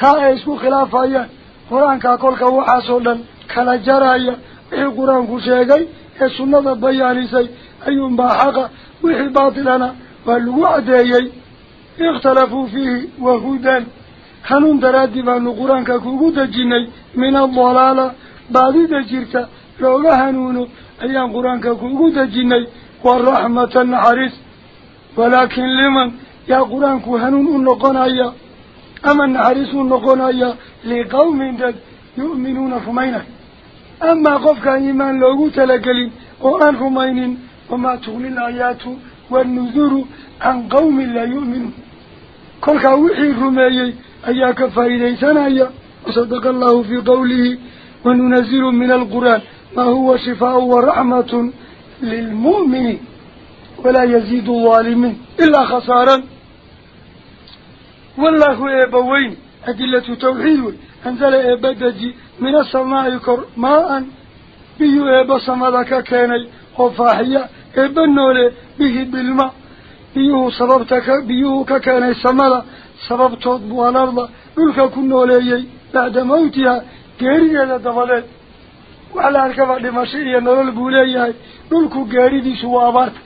B: تا اسكو خلافا قرآن كاكولك وحا سولا كلا جرايا إيه قرآن كشيكي السنة بياني أي مباحقة وحي باطلنا. والوعد أي اختلفوا فيه وهودا حنون ترادي بأن القرآن كهودة جيني من الضلالة. بعد ذلك لوغا حنون أي أن القرآن كهودة جيني والرحمة النحرس ولكن لمن؟ يا قرآن كهنون النقون أي أما النحرس النقون أي لقوم يؤمنون فمينه أما قفك إيمان لوغو تلقلين قرآن خمينين وما تغني الآيات والنذور عن قوم لا يؤمن كلك وحي رميي أياك فايدي سنايا وصدق الله في قوله وننزل من القرآن ما هو شفاء ورحمة للمؤمن ولا يزيد الظالمين إلا خسارا والله أبوين maa-an biyuu eebba samada ka keenay oo faaxiya eebba noole bihi bilma biyuhu sababta ka biyuhu ka keenay samada sababtood buu alarda dhulka ku nooleeyey bacda mawtiha geerideeda dabadeed wax la arkaba dhimasho iyo nolol buu leeyahay dhulku geeridiisu waa abaarta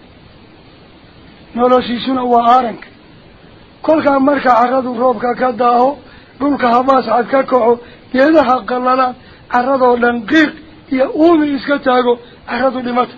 B: noloshiisuna waa aaranka kolkaa marka caradu roobka ka daaho dhimata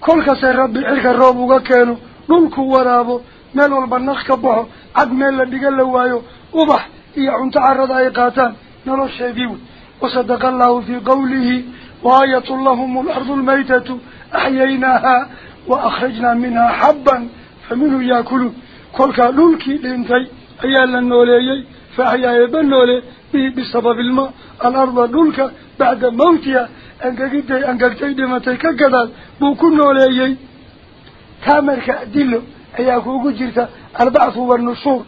B: kolkase rabbi cirka roob uga keeno dhulku waraabo meel walba naq ka baxo cad meel la dhiga la waayo ubax iyo cunto carrada ay qaataan nolosheedii wey wasadaqa allahu fii qawlihi waayatun lahum alardu almaytatu axyaynaahaa wa akhrajnaa minhaa xabban fa minhu yaakuluun kolkaa dhulkii dhintay ayaa la nooleeyey dhulka bacda mawtiha angegiday angegtay dhimatay ka gadaal buu ku nooleeyey taa marka adilo ayaa kuugu jirta albacthu wannushuur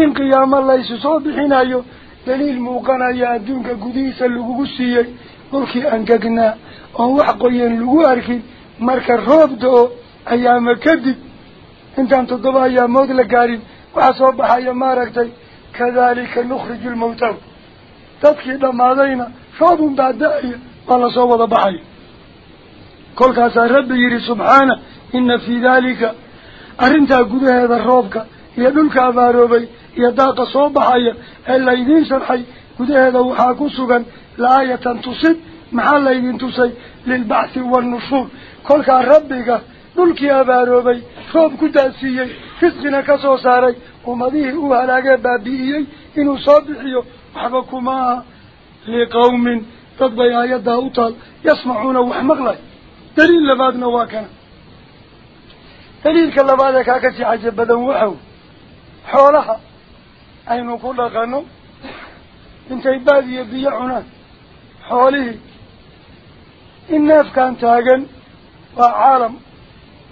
B: in qiyaamo laysu soo bixinayo daliil muuqanaya adduunka gudihiisa lagugu siiyey dhulkii angegnaa oon wax qoyan lagu arkin marka roob da-o ayaama kadib intaan toddoba ayaamood la gaarin waxaa soo baxaya كذلك نخرج الموتى تبكي دم علينا. شعب بعد داعي. الله صوت بحي كل كاسا رب يري سبحانه. إن في ذلك. أرنتا قد هذا الروبك. يدلك أبا روبي. يداق صوت بحي إلا إذن شرحي قد هذا وحاكسوغا لآية تصد. محالا إذن تصي. للبعث والنشور. كل كاسا ربك. دلك أبا روبي. شعب كداسي فتقنا كسوساري، bay aayaddaa u taal yasmacuuna wax maqlay daliil labaadna waa kana daliilka labaad ee kaa ka sii caja badan waxaw xoolaha aynu ku dhaqano intay baad iyo biyo cunaan xoolihii in neefkan taagan waa caalam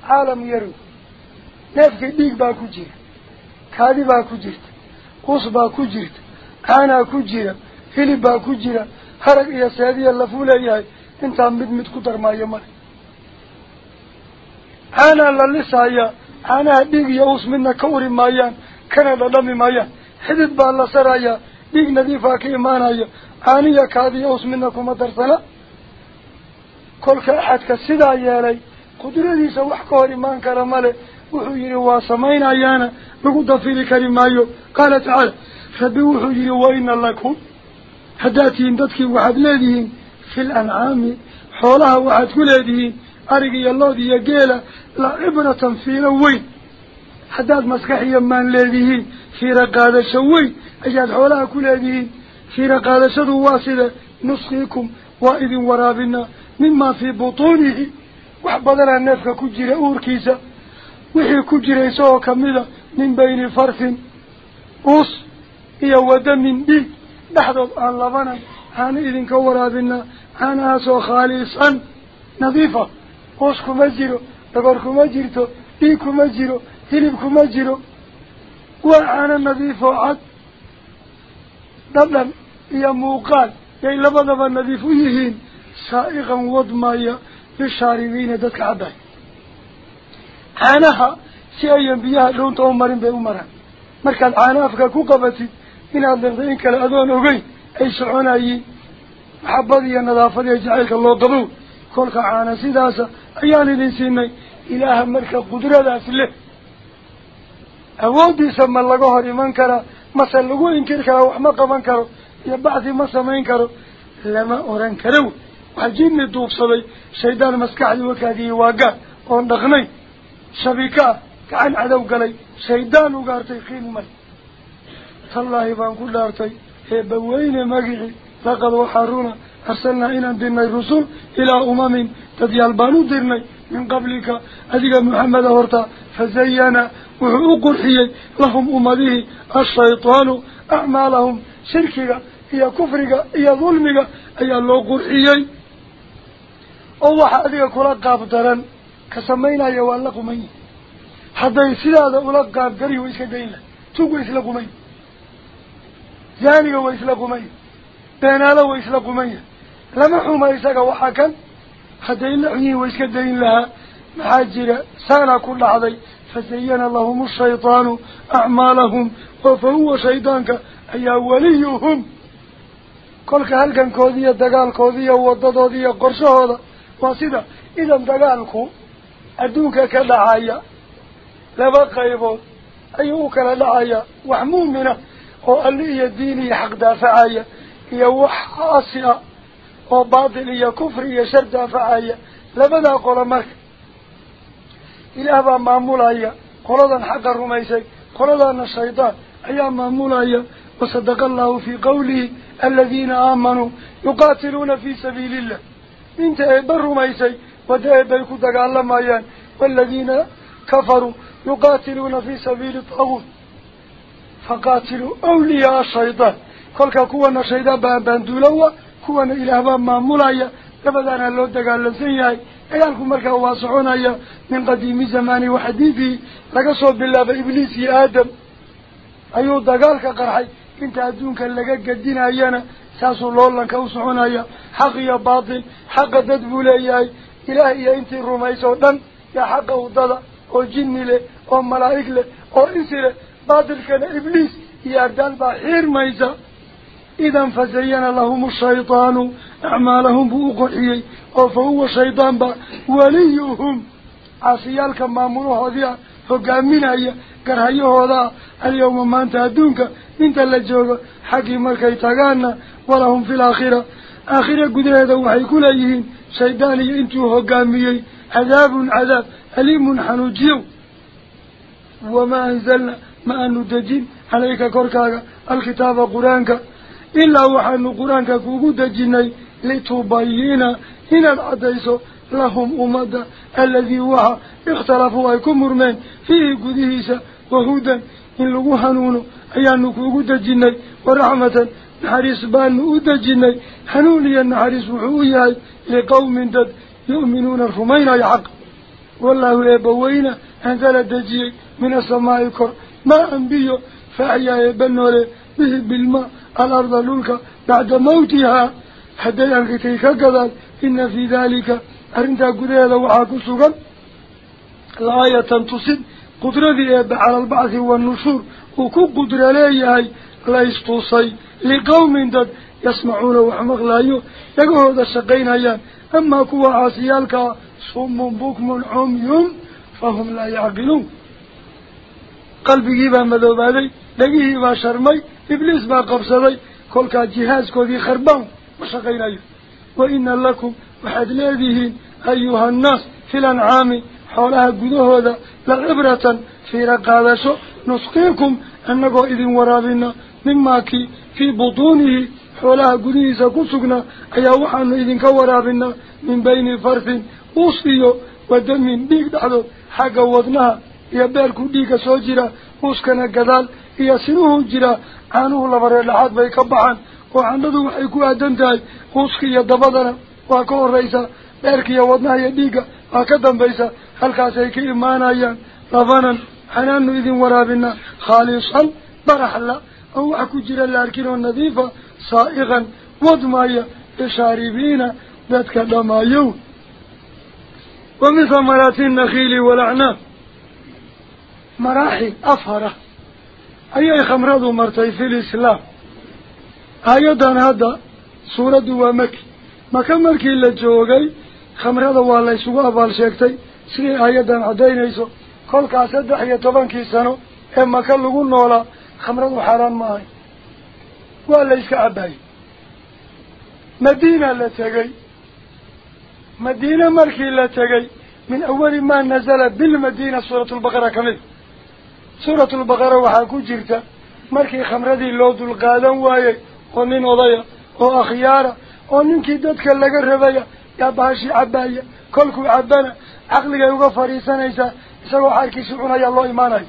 B: caalam yarow neefkii dhiig baa ku jira jirta us baa ku jirta caanaa ku jira hilib baa ku jira harag iyo seediya lafuu leeyahay intaa mid mid ku darmaayo male caanaa la lisaaya caanaha dhiig iyo us midna ka uri maayaan kana dhadhami maayaan xidid baa la sarayaa dhiig nadiifaa ka imaanaya caaniya kaadiya us midna kuma darsana kolka axadka sidaa yeelay qudradiisa wax ka hor imaan kara male وحجر وسمين أيانا لقد دفل كلمايو قال تعالى فبي وحجر وإن لكم هداتين دادكي وحد لديهم في الأنعام حولها وحد كل لديهم أرقي الله دي يقيل لا عبرة في روين حدات مسكحي من لديهم في رقادة شوي أجاد حولها كل لديهم في رقادة شدوا واسدة نسخيكم وإذن ورابنا مما في بطونه. وحبضنا النفق كجير أوركيسة. وحي كجر يسوه كمذا من بين فرث أوس إيا ودم بي نحضر أن لبنا عن إذن كورابنا عن أسو خالصا نظيفة أوس كمجرو دبر كمجرتو بي كمجرو هلب كمجرو وعانا نظيف عد دبلا إيا موقال عانها سيئا بيها لون تأمرين بأمرها مركز عانافك كوقبتي إن أدلغين كلا أدون أغي أي سعونايين محبضي النظافة يجعلك الله قبول كلك عانا سيداسا أيان الإنسيني إله مركز قدرة ذات له iman karaa mase lagu inkiri karaa wax ma qaban karo iyo bacdi ma samayn karo. Lama oran karo waxaa jinni duubsaday. Shaydaan maskaxdii wakaadiyey waa gaar oon dhaqnay. شبيكا كأن عدو قلي سيدان وقارتي خلما فالله يبان كل دارتي يبوين إيه مقعي لقد وحارونا أرسلنا إلى دينا الرسول إلى أمم تدي البانو ديرنا من قبلك أذيك محمد ورطا فزينا وحقوق الحيي لهم أمديه الشيطان أعمالهم شركك هي كفرك هي ظلمك هي اللوق الحيي أوح أذيك كلا قابترا كسمينا يا والله قومي حتى يصير هذا أولاد قاب قري ويسك دينه توقوا يسلا قومي يعني هو يسلا قومي بين هذا ويسلا لما هو ما يسقى وحكم حتى يلعنه ويسك دين لها محاجرة سانا كل عضي فزينا اللهم الشيطان أعمالهم وفهو شيطانك أي وليهم كل هل كان كوذية دقال كوذية ودادية قرشة هذا وصيدة إذا دقالكم أدوك كدعايا لبقى يبون أيوك لدعايا وحمومنا هو اللي يديني حق دافعايا يوح عاصية وباطلية كفرية شر دافعايا لبدا قول مك إلى هذا معمول أيا قرضا حق الرميسي قرضا الشيطان أيا معمول أيا وصدق الله في قوله الذين آمنوا يقاتلون في سبيل الله. انت برميسي وجاهدوا دغال ما يان. والذين كفروا يقاتلون في سبيل الطغوت فقاتلوا أولياء الشيطان. كل كوا نشيدا باندولوا كوا إلى ما مولايا. كبدانا لو دغال سنياي قالكم مركا واسعون يا من قديم زماني وحديثي. لقصوا بالله بإبليس يا آدم. أيو دغالك قرحي. انت أدونك لغا قدين إيانا. ساسو لولنك وسعون يا حق يا باطل. حق ذات بولاي إلهي أنت رميس ودن يا حق وضلا وجن له وملائك له وإنسله بعد الكن إبليس يا دلبا حير ميزة. إذا فزين لهم الشيطان أعمالهم بوقعي فهو الشيطان با وليهم. عصيالك مامون هذيا فقامين أيا كرهيو هلا اليوم ما أنت أدونك من تلجوك حكي مركي تغانا ولهم في الآخرة. آخرة قدرة وحي كل أيهين. شيطاني انتو هقامي عذاب عذاب. أليم حنوجيو وما أنزلنا ما أندجين عليك كوركاك الكتاب قرآنك. إلا وحن قرآنك كوكو دجيني. لتبين إن العديس لهم أمدا. الذي وحى اختلفوا أيكم مرمين. فيه قديسة وهودا. إن لغو حنون أيان نكوغو دجيني. ورحمة نحريس بان أدجيني حنوني نحريس وحوياي لقوم دد يؤمنون الرمين يحق والله يبوين أنزل دجي من السماء كر. ما أنبيه فأحيا يبنوا به بالماء الأرض للك بعد موتها. حتى يلقيتي كقدال إن في ذلك أرنتا قدرة وعاكو سوغن. الآية تصد قدرة على البعث والنشور. وكو قدرة ليهي لا يستوصي. لقوم دد يسمعون وحمق لايو يقول هذا الشقين أيام أما كوا عاسيالك صم بكم عمي فهم لا يعقلون. قلبي با مذوبادي لقيه با شرمي إبليس با قبصدي كل كا جهاز كودي خربان وشقين أيو وإن لكم وحد لذيهين أيها الناس في الأنعام حولها قدوه لعبرة في رقادشو نسقيكم أنكو إذن ورابنا. مما كي في بطونه حولها قديسة كسقنا أي وحن إذن كورابنا من بين فرث وصيو ودم ديك دحدو حق وضنها يبالكو ديك سوجرا وسكنا قدال يسنوه جرا عنه لبري لحد بي كبعان وعنده وحيكو أدنتاي وسكي يدبضنا وكو الرئيسة beerka iyo wadnaha iyo dhiigga waa ka dambaysa halkaasay ka imaanayaan labanan xanaanu idin waraabinaa khaalisan oo nadiifa saa'iqan wadmaya lishaaribiina dadka dhamaayow wa min thamaraati nakhiili walacnaab maraaxil afhara ayay khamradu martay fi lislaam aayaddan hadda suuraddu waa maki maka markii la joogay khamrada waa la isugu abaal sheegtay sidii aayaddan caddaynayso kolkaas saddex iyo tobankii sano ee maka lagu noolaa waa la iska cabbaayey madiina la tegey madiine markii la tegey min awali maa nazala bilmadiina suuratulbaqara ka mid suuratulbaqara waxaa ku jirta markii khamradii loo dulqaadan waayey oo nin odaya oo akhyaara oo ninkii dadka laga rabaya yaa bahashi cabbaaya kolkuu cabbana caqligay uga fadhiisanaysaa isagoo xaarkiisi cunaya loo imaanayo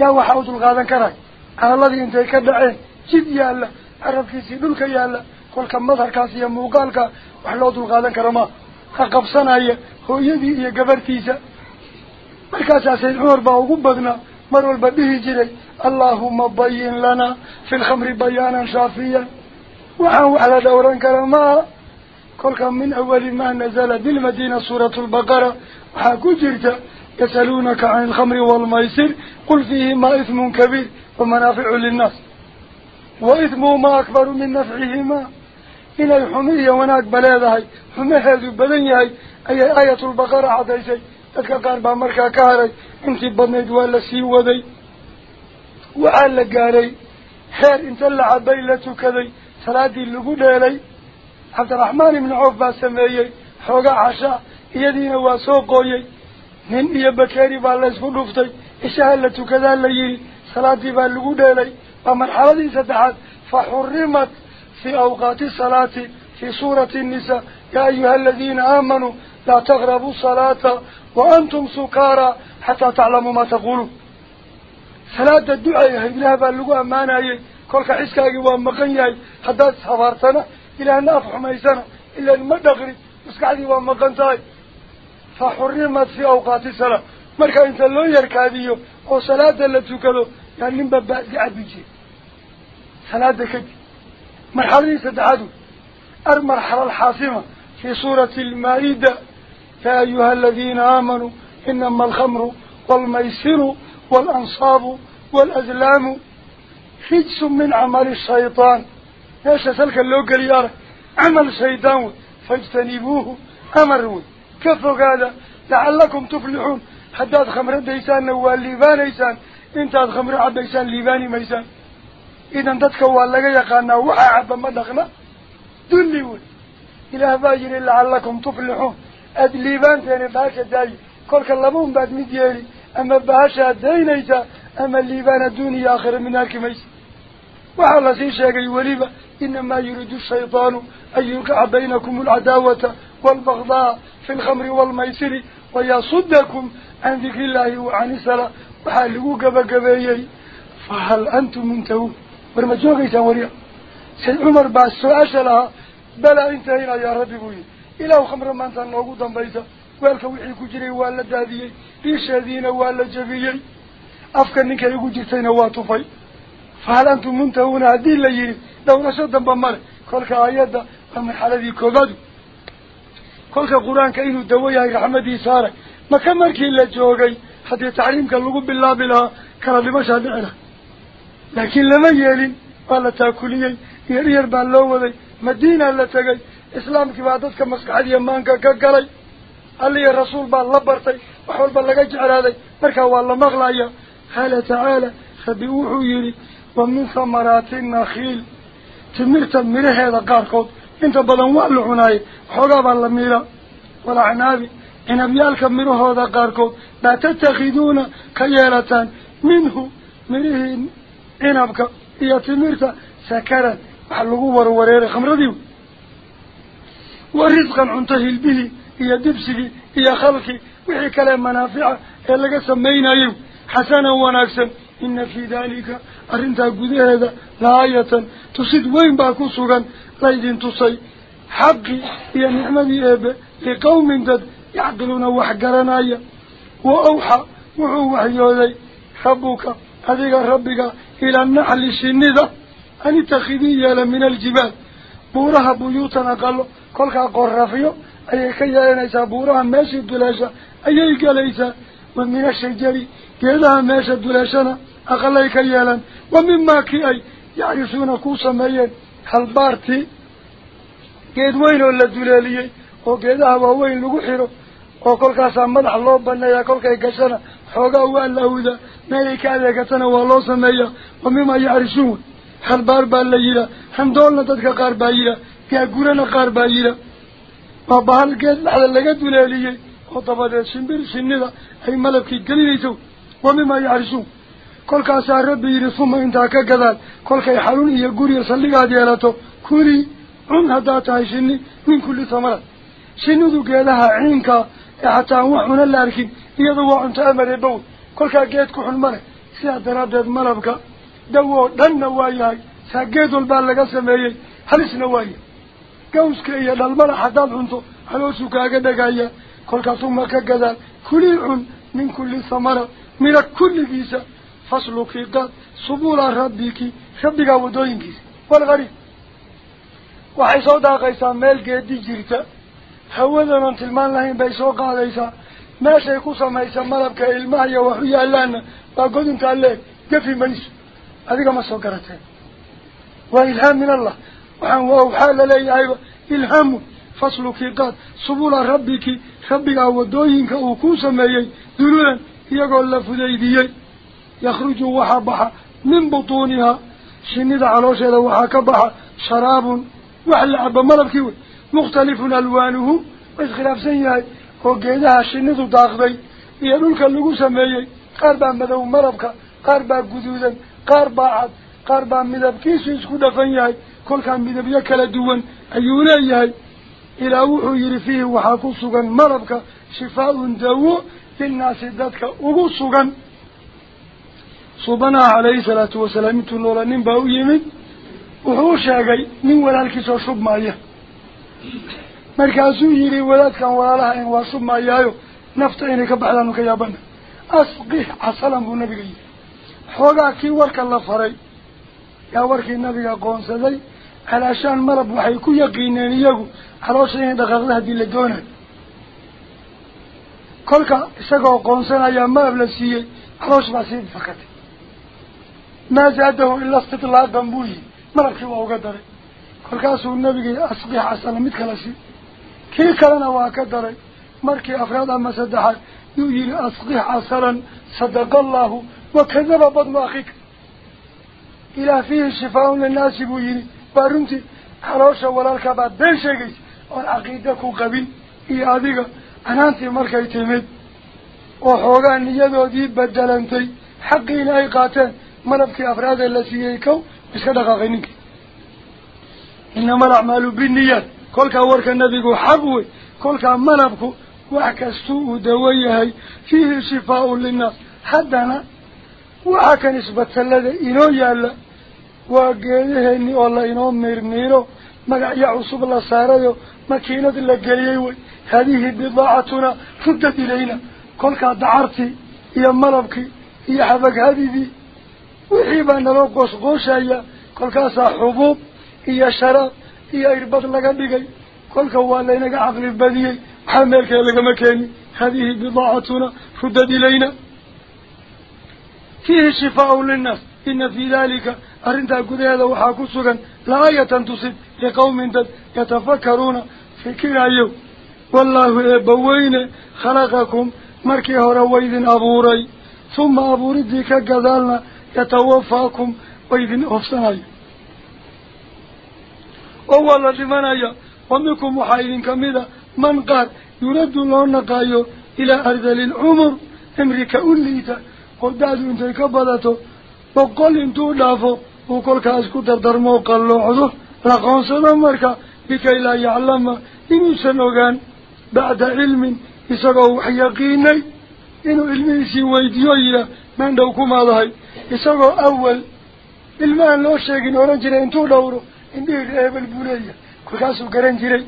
B: yaa waxaa u dulqaadan karay الذي أنت كدعه جد يالا عرف كيسي يا يالا كل كم مظهر كاسي موقالك وحلو دول غالا كرما خقب صنعي هو يدي إيا قبر تيسا مركاس عسين عمر باو قبضنا مروا البديه جري اللهم بيّن لنا في الخمر بيانا شافيا وحاو على دورا كرما كل كم من أول ما نزل بالمدينة سورة البقرة وحاكو جرت يسألونك عن الخمر والميسر قل فيه ما إثم كبير ومنافع للناس وإثمه ما أكبر من نفعهما. إلى الحمية ونأكبر هذا حمية ذو بدني أي آية البقرة عدي شيء. تلك قاربا مركا كاري انت بني دوال السيوة دي. وعال لقاري خير انت اللعب بيلتك دي. سلادي اللقود لي عبد الرحمن بن عوف باسمي حوق عشاء يدين واسوقوي. من يبكاري بالله سفلوفتي إشهالتك كذا اللي يري؟ صلاة بالقود إلي ومرحلة ستحد فحرمت في أوقات الصلاة في سورة النساء. يا أيها الذين آمنوا لا تغربوا الصلاة وأنتم سكارى حتى تعلموا ما تقولوا صلاة الدعاء إلهي بالقود أمانا كل حسكا قوى مقنيا حتى تصفرتنا إلى أن أفح ميزنا إلا المدغري مسكعدي ومقنطاي فحرمت في أوقات الصلاة. مركا إنسان لو يركاديو أو صلاة اللي تكلو يعني لين بابا قاعد بيجي صلاة كج. مرحلة سدعادو المرحلة الحاصمة في سورة المائدة. فأيها الذين آمنوا إنما الخمر والميسر والأنصاب والأزلام خدس من عمل الشيطان. ناشا سلك اللوغة ليارة عمل الشيطان فاجتنبوه أمره كفوا قال لعلكم تفلحون. حداد خمر ديسان والليبان ديسان. انت خمر عبد ايسان ليباني ميسان اذا انت تكوى لك يقانا وحا عبا ما دخنا دنيون اله باجر لعلكم تفلحون اد ليبان تاني باشا داي كل كلمون بعد مديالي اما باشا داي نيسا اما الليبان الدوني اخر من هالك ميسان وحا الله سيشاقي وليبا إنما يريد الشيطان أن يقع بينكم العداوة والبغضاء في الخمر والميسر ويصدكم عن ذكر الله وعن سر joogaysaan warya sayd cumar baa su-aasha lahaa balaa intahayna yaa rabbi buu yihi ilaahu khamre maanta noogu dambaysa weelka wixii ku jiray waa la daadiyey dhiisheediina waa la jabiyey afka ninkay igu jirtayna waa tufay fahal antum muntahuuna haddii la yidhi dhowrasho damba male kolka aayadda waa marxaladii koobaadu kolka qur-aanka inuu dawo yahay raxmadiisa arag maka markii la joogay هذه تعليم كان لغو بالله بلا كان لما شادعنا لكن لما يالين قال تاكلين يرير بالله وذي. مدينة اللتاقي إسلام كبادتك مسكعد يمانك كقالي قال لي الرسول بالله بارتي وحول بالله جعل هذي. مركا والله مغلايا. قال تعالى خبيوحو يري ومن ثمرات النخيل. تمرت مريح هذا قاركوت انت بدنوال لحناي حقا بالله ميلا. ولا عنابي midhahooda qaarkood laa tattakhiduuna ka yeelataan minhu midhihii cinabka iyo timirta sakaran wax lagu warwareeray khamradii wa risqan cunto hilbihii iyo dibsigii iyo khalkii wixii kale manaafica ee laga samaynayo xasanan wanaagsan ina fii daalika arrintaa gudaheeda laayatan tusid weyn baa ku sugan laydin tusay xaqii iyo nicmadii eebe liqawmin dad يعقلون وحقرنا وأوحى وحو وحيوذي ربك هذه ربك إلى النحل الشندة أن تخذي يالا من الجبال. بورها بيوتنا قالوا كلها قرفيو أيها كي يالنسا بورها ماشي الدلاشة. أيها كليسا ومن الشجر كيالها ماشي الدلاشنا. أقل لي كي يالا. ومما كي أي يعيسون كوسا ميال حالبارتي كيد وينو اللدلالي وكيدها ووين نقحرو oo kolkaasaa madax loo baneeyaa kolkay gashana xoogaa waa lahawda meelay ka adeegatana waa loo sameeyaa wa mimaa yacrisuun halbaar baa la yidhaa handoolna dadka qaar baa yidhaa gaagurana qaar baa yidhaa waa bahal geed dhexda laga duleeliyey oo dabadeed shimbir shinida ay malabkii gelinayso wa mimaa yacrisuun kolkaasaa rabbi yidhi suma intaa ka gadaal kolkay xarun iyo guriya saldhigaad yeelato kulii cun haddaad tahay shinni min kulli thamarad shinnidu geedaha ciinkaa cunto amare bowl kolkaa geed ku xun ma leh sidaa daraaddeed malabka dawoo dhanna waa yahay saa geed walbaa laga sameeyey halisna waa yahay gawska iyo dhalmada haddaad cunto haloosuu kaaga dhagaya kolkaas uma ka gadaal kulii cun min kulli thamara midha kulligiisa fasluki qaad subula rabbiki rabbigaa waddooyinkiisa walgariib waxay soo daaqaysaa meel geedi jirta meeshay ku samaysa malabka ilmaha iyo wax u yaalaana waa godintaa leeg gafi mayso adiga ma soo garateen waa ilhaam min allah waxaan waa waxaa laleeyahayba ilhaamu fasluki qaad subula rabbiki rabbigaa waddooyinka uu ku sameeyey dululan iyagoo la fudaydiyey yakhruju waxaa baxa min butuunihaa shinida caloosheeda waxaa ka baxa sharaabun wax la cabo malabkii wey lagu sameeyey qaar baa madow malabka qaar baa guduudan qaar baa cad qaar baa midabkiisu isku dhafan yahay kolkaa midabyo kala duwan ayuu leeyahay ilaa wuxuu yidhi fiihi waxaa ku sugan malabka shifaa-un dawo linnaasi dadka ugu sugan suubanaha calayhi salaatu wasalaam intuu noola nin baa u yimid wuxuu u sheegay nin walaalkiisoo shubmaya inay ka baxdaanu ka yaabana asqih casalan buu nabiga yidhi xoogaa kii warka la faray yaa warkii nabiga qoonsaday calaashaan malab waxay ku yaqiineen iyagu caloosha inay dhaqaaqda haddii la doonayo kolka isagoo qoonsanayaa malab la siiyey caloosh baa sii fakatay maa zaadahu ila istitlaaqan buu yihi malabkii waa uga daray kolkaasuu nabigii asqix casala mid kala sii kii kalena waa ka daray markii afraad ama saddexaad yuu yihi asqix casalan sadaqa allahu wakadaba badnu akhiika ilaah fiihi shifaaun linnaasi buu yihi waa runtii caloosha walaalkaa baad been sheegaysa oon caqiida ku qabin iyo adiga canaantii markay timid oo xoogaa niyadoodii bedelantay xaqiina ay qaateen malabkii afraadee la siiyey kow iska dhaqaaqay ninkii kolkaa warka nabigu xaq wey kolkaa malabku wax kastuu uu dawo yahay fiihi shifaaun linnaas haddana waxa kan isbatallada inoo yaalla waa geedaheeni oo la inoo miirmiiro magacyo cusub la saarayo makiinad la geliyey wey hadihi bidaacatuna ruddad ilayna kolkaa dacartii iyo malabkii iyo xabaghadidii wixii baa naloo qoosqooshaya kolkaasaa xubuub irbad laga dhigay kolka waa laynaga caqli badiyey waxaa meelkale lagama keenin hadihi bidaacatuna ruddad ilayna fiihi shifaaun linnaas ina fii dalika arrintaa gudaheeda waxaa ku sugan la-aayatan tusid liqawmin dad yatafakaruuna fikirayo wallaahu eebbaweyne khalaqakum markii hore waydin abuuray huma abuuridii ka gadaalna yatawafaakum waydin oofsanayo dhimanaya wa minkum waxaa idinka mida man qaar يرد الله نقايو إلى أرذل العمر أمريكا أوليتا قدادو انتي كبادتو وقل انتو دافو وقل كاسكو دردرمو قلو عضو لقون سنمركا لكي لا يعلم إنو سنوغان بعد علم إساقو حيقيني إنو علمي سيويديو إلى من دوكم هذا إساقو أول ilmahan loo sheegin oran jiray intuu leeyahay kolkaasuu garan jiray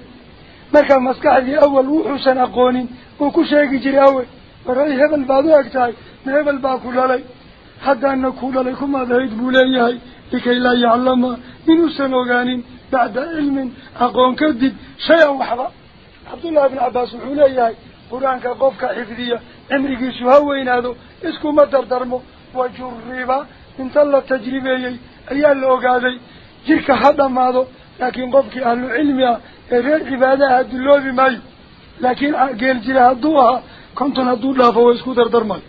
B: marka maskaxdii awal wuxuusan aqoonin uu ku sheegi jiray awel waray hebel baad u eg tahay ma hebel baa ku dhalay haddaana ku dhalay kumaad ahayd buu leeyahay likay laa yaclama inuusan ogaanin bacda cilmin aqoon kadib shay-an waxba cabdullahi bin cabbaas wuxuu leeyahay qur-aanka qofka xifdiya cimrigiisu ha weynaado iskuma dardarmo wajuriba inta la tajribeeyey ayaa la ogaaday ahlu cilmi ah ee reer cibaadaha dulloobi maayo laakiin geel jira hadduu ahaa konton hadduu dhaafo way isku dardarmayo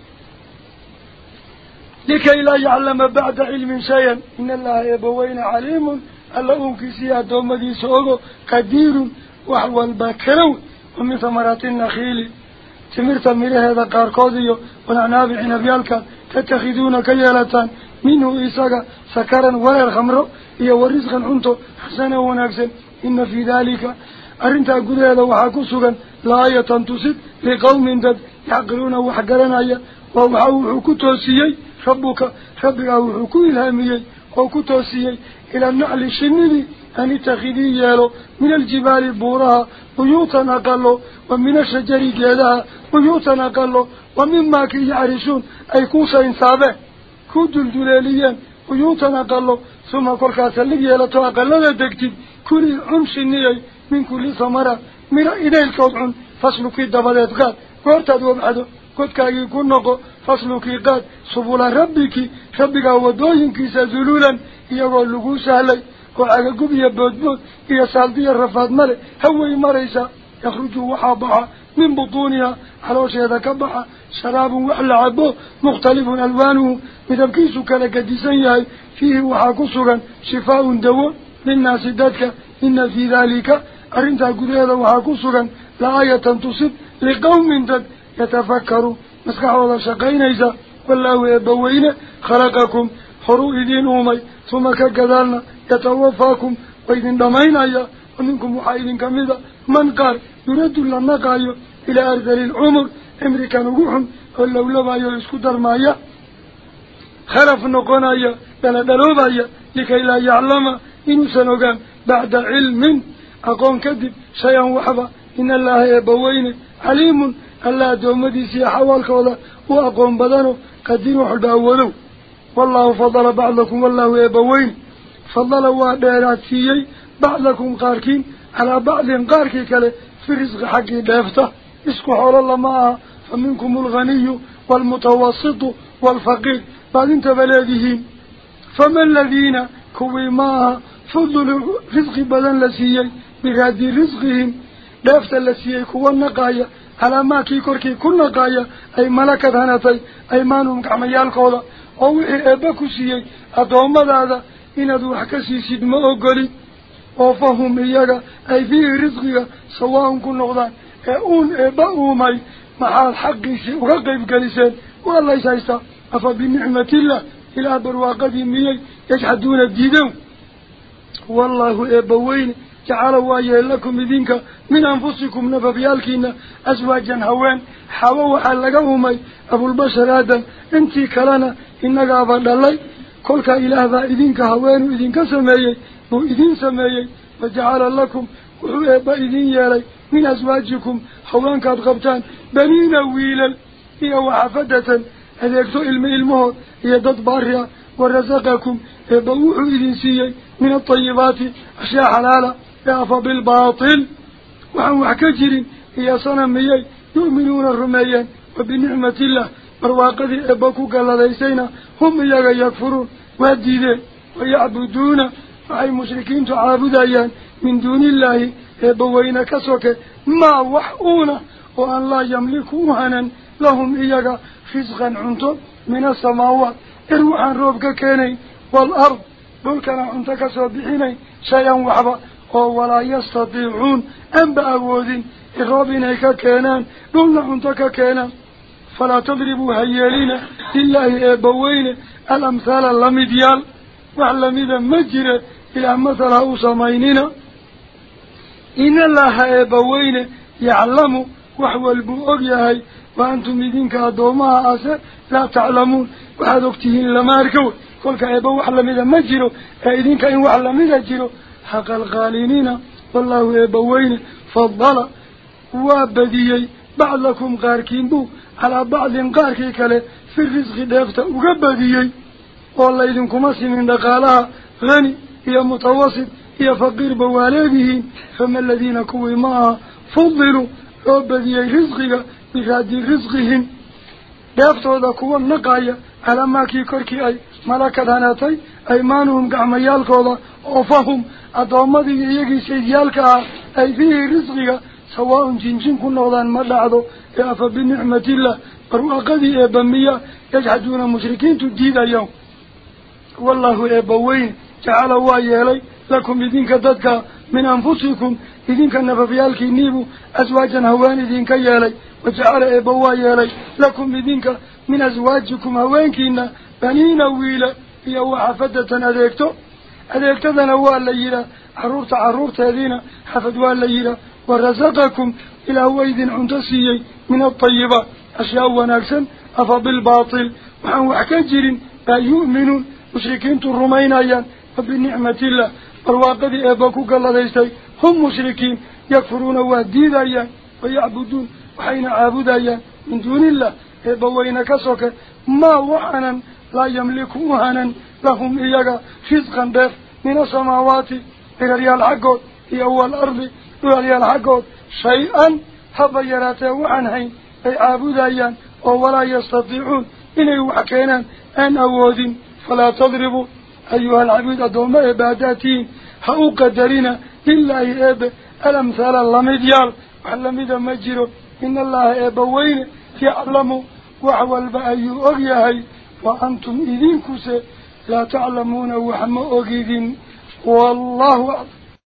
B: likay laa yaclama bacda cilmin shayan in allaha eebaweyne caliimun alla uunkiisii addoommadiisa ogo qadiirun wax walba kala wey wa min thamaraati nakhiili timirta midhaheeda qaarkood iyo wanacnaabi cinabyaalka tattakhiduuna ka yeelataan minhu isaga sakaran wareer khamro إيا ورزقا عنده حسنا ونكسن إن في ذلك أرنتا قدرها وحاكسوغا لآية تنتصد لقوم داد يعقلون وحقلنا ووحاو حكوتو سيي ربك ربك أو حكو إلهامي وكوتو سيي إلى النعل الشنيني أن يتخذي يالو من الجبال بورها بيوتا نقلو ومن الشجر جيدها بيوتا نقلو ومما كي يعرشون أي كوسا انسابه كو دلدلاليا بيوتا نقلو suma kolkaasa lig yeelato aqalada degtid kulii cun shiniyay min kulli samara midha idaylkood cun faslukii dabadeed qaad goortaad wabxado godkaagii ku noqo faslukii qaad subula rabbiki rabbigaa wadooyinkiisa duluulan iyagoo lagu sahlay oo cagagub iyo boodbood iyo saaldiya rafaad male haway maraysaa yakhruju waxaa baxa min butuuniha xaloosheeda ka baxa sharaabun wax la cabo mukhtalifun alwaanuhu midabkiisu kala gadisan yahay فيه وحاكسوغا شفاء دو للناس ذاتك إن في ذلك أرنتا قدرها وحاكسوغا لآية تصد لقوم ذات يتفكروا. مسكح الله شقينا إذا والله يبوين خلقكم حروء دين أمي. ثم كذلنا يتوفاكم وإذن دمين أيا ومنكم محايدين كمذا من قال يرد لما قايو إلى أرض العمر. أمريكا نقوحهم ولو لبا يسكتر مايا خلف نقونا بل دلوبا لكي لا يعلم إنسان وقام بعد علم. أقوم كذب شيئا وحبا إن الله يبوين عليم. الله دومدي سياحة والكولا وأقوم بدانه قدين وحبا أولو والله فضل بعضكم والله يبوين فضل وابيرات سيئي بعضكم قاركين على بعض قاركيك في رزق حقي دافته. اسكحوا الله معها فمنكم الغني والمتوسط والفقير. بعد انت بلادهين فما الذين كوي ماها فضل رزق بدن لسيي بغادي رزقهم. دافت لسيي كوى النقايا على ما كي كوركي كو النقايا أي ملكة هنطي أي مانهم كعميال قولا. أو ايباكو سيي. ادوما دادا. إن أدو حكسي سيدما اوغولي أو فهم ايجا أي فيه رزقها سواهم كو نغضان اي أون ايباهم اي محال حقي سيء وغقب قليسين. والله سيستا أفبنعمة الله إلى برواقة من يجحدون الدين والله إيه إبوين جعل واجه لكم دينك من أنفسكم نفبيالكين أزواجا هوان حووا على قومي أبو البشر آدم أنت كلانا إنك أفرد الله كلك إله إذنك هوان إذنك سميي هو إذن سميي وجعل لكم وإبا إيه إذن يالي من أزواجكم هوان كاد بنين ويلل إيه وحفدة أذكتوا هي ضد باريا ورزقكم؟ يبوعوا إذن من الطيبات أشياء حلالة يعفى بالباطل. وعن وحكجر يصنميي يؤمنون الرمي وبنعمة الله. مرواقذ أبكو قال ليسينا هم يكفرون وديدين ويعبدون. أي مشركين تعابدين من دون الله. يبوين كسوك ما وحؤون وأن لا يملكوهنا لهم إياك رزقا عنده من السماوات. إروحا روبك كيني والأرض بلك عندك سبحيني شيئا وحبا. ولا يستطيعون أنبع وذين إروبينيك كينان بلنا عندك كينان فلا تضربوا هيالين لله إبوين الأمثال اللمديال وعلم إذا مجر إلى مثل أوسمينينا إن الله إبوين يعلم وحوى البؤر يهي. وأنتم يدينك أدومها أسا لا تعلمون. وحد أكتهين لما أركوا كل كأبا وحلا ميدا مجلو أيدينك إن وحلا ميدا جلو حق الغالينين. والله أبا وين فضل. وابديي. بعض لكم غاركين بو. على بعض غاركي كالي في الرزق دافتا وقبديي. والله إذنكم أسمين دقالها غني. يا متوسط. يا فقير بوالي فما الذين كوي معها فضلوا. وابديي رزقك. Badiyey risqiga biraadi risqihim dheeftooda kuwa naqaya calaa maakii korkii ay malakad hanaatay aymaanuhum gacmayaalkooda oo fahum addoommadii iyagii saydyaalka ah ay fiihi risqiga sawaaun jinjin ku noqdaan ma dhacdo ee afa binicmatillah barwaaqadii eebbamiya yajxaduuna mushrikiintu diidayaan wallahu eebbaweyn jacala waa yeelay lakum idinka dadka min anfusikum إذن كان نفافيالك النيب أزواجا هواني ذين كيالي وجعل إبوا يالي لكم إذن من أزواجكم هوانكينا بنين ويلة في أول حفدة أذيكتو أذيكتو ذنوا الليلة عرورت عرورت هذين حفدوا الليلة ورزقكم إلى هو إذن عمتسيي من الطيبة أشياء ونكسا أفضل وعن وحكجر فيؤمنون مشركين ترمينايا فبالنعمة الله فالواقذ إباكوك الله ديستي هم مشركين يكفرون وديدا ويعبدون وحين عابدا من دون الله يبوين كسوك. ما وحنا لا يملكوهنا لهم إيجا فزقا بف من السماوات. إغريا العقود هي أول أرض إغريا العقود شيئا حبا يراته وعنهين أي عابدا ولا يستطيعون. إن يوحكينا أن أوذين فلا تضربوا. أيها العبيد أدوما إباداتين هؤو قدرين إلا إيب ألم سأل الله مديال وحلا مدى مجره إن الله إيب وين يعلمه وعوال بأيه أغيهي وأنتم إذين كسي لا تعلمون وحما أغيذين والله أعلم.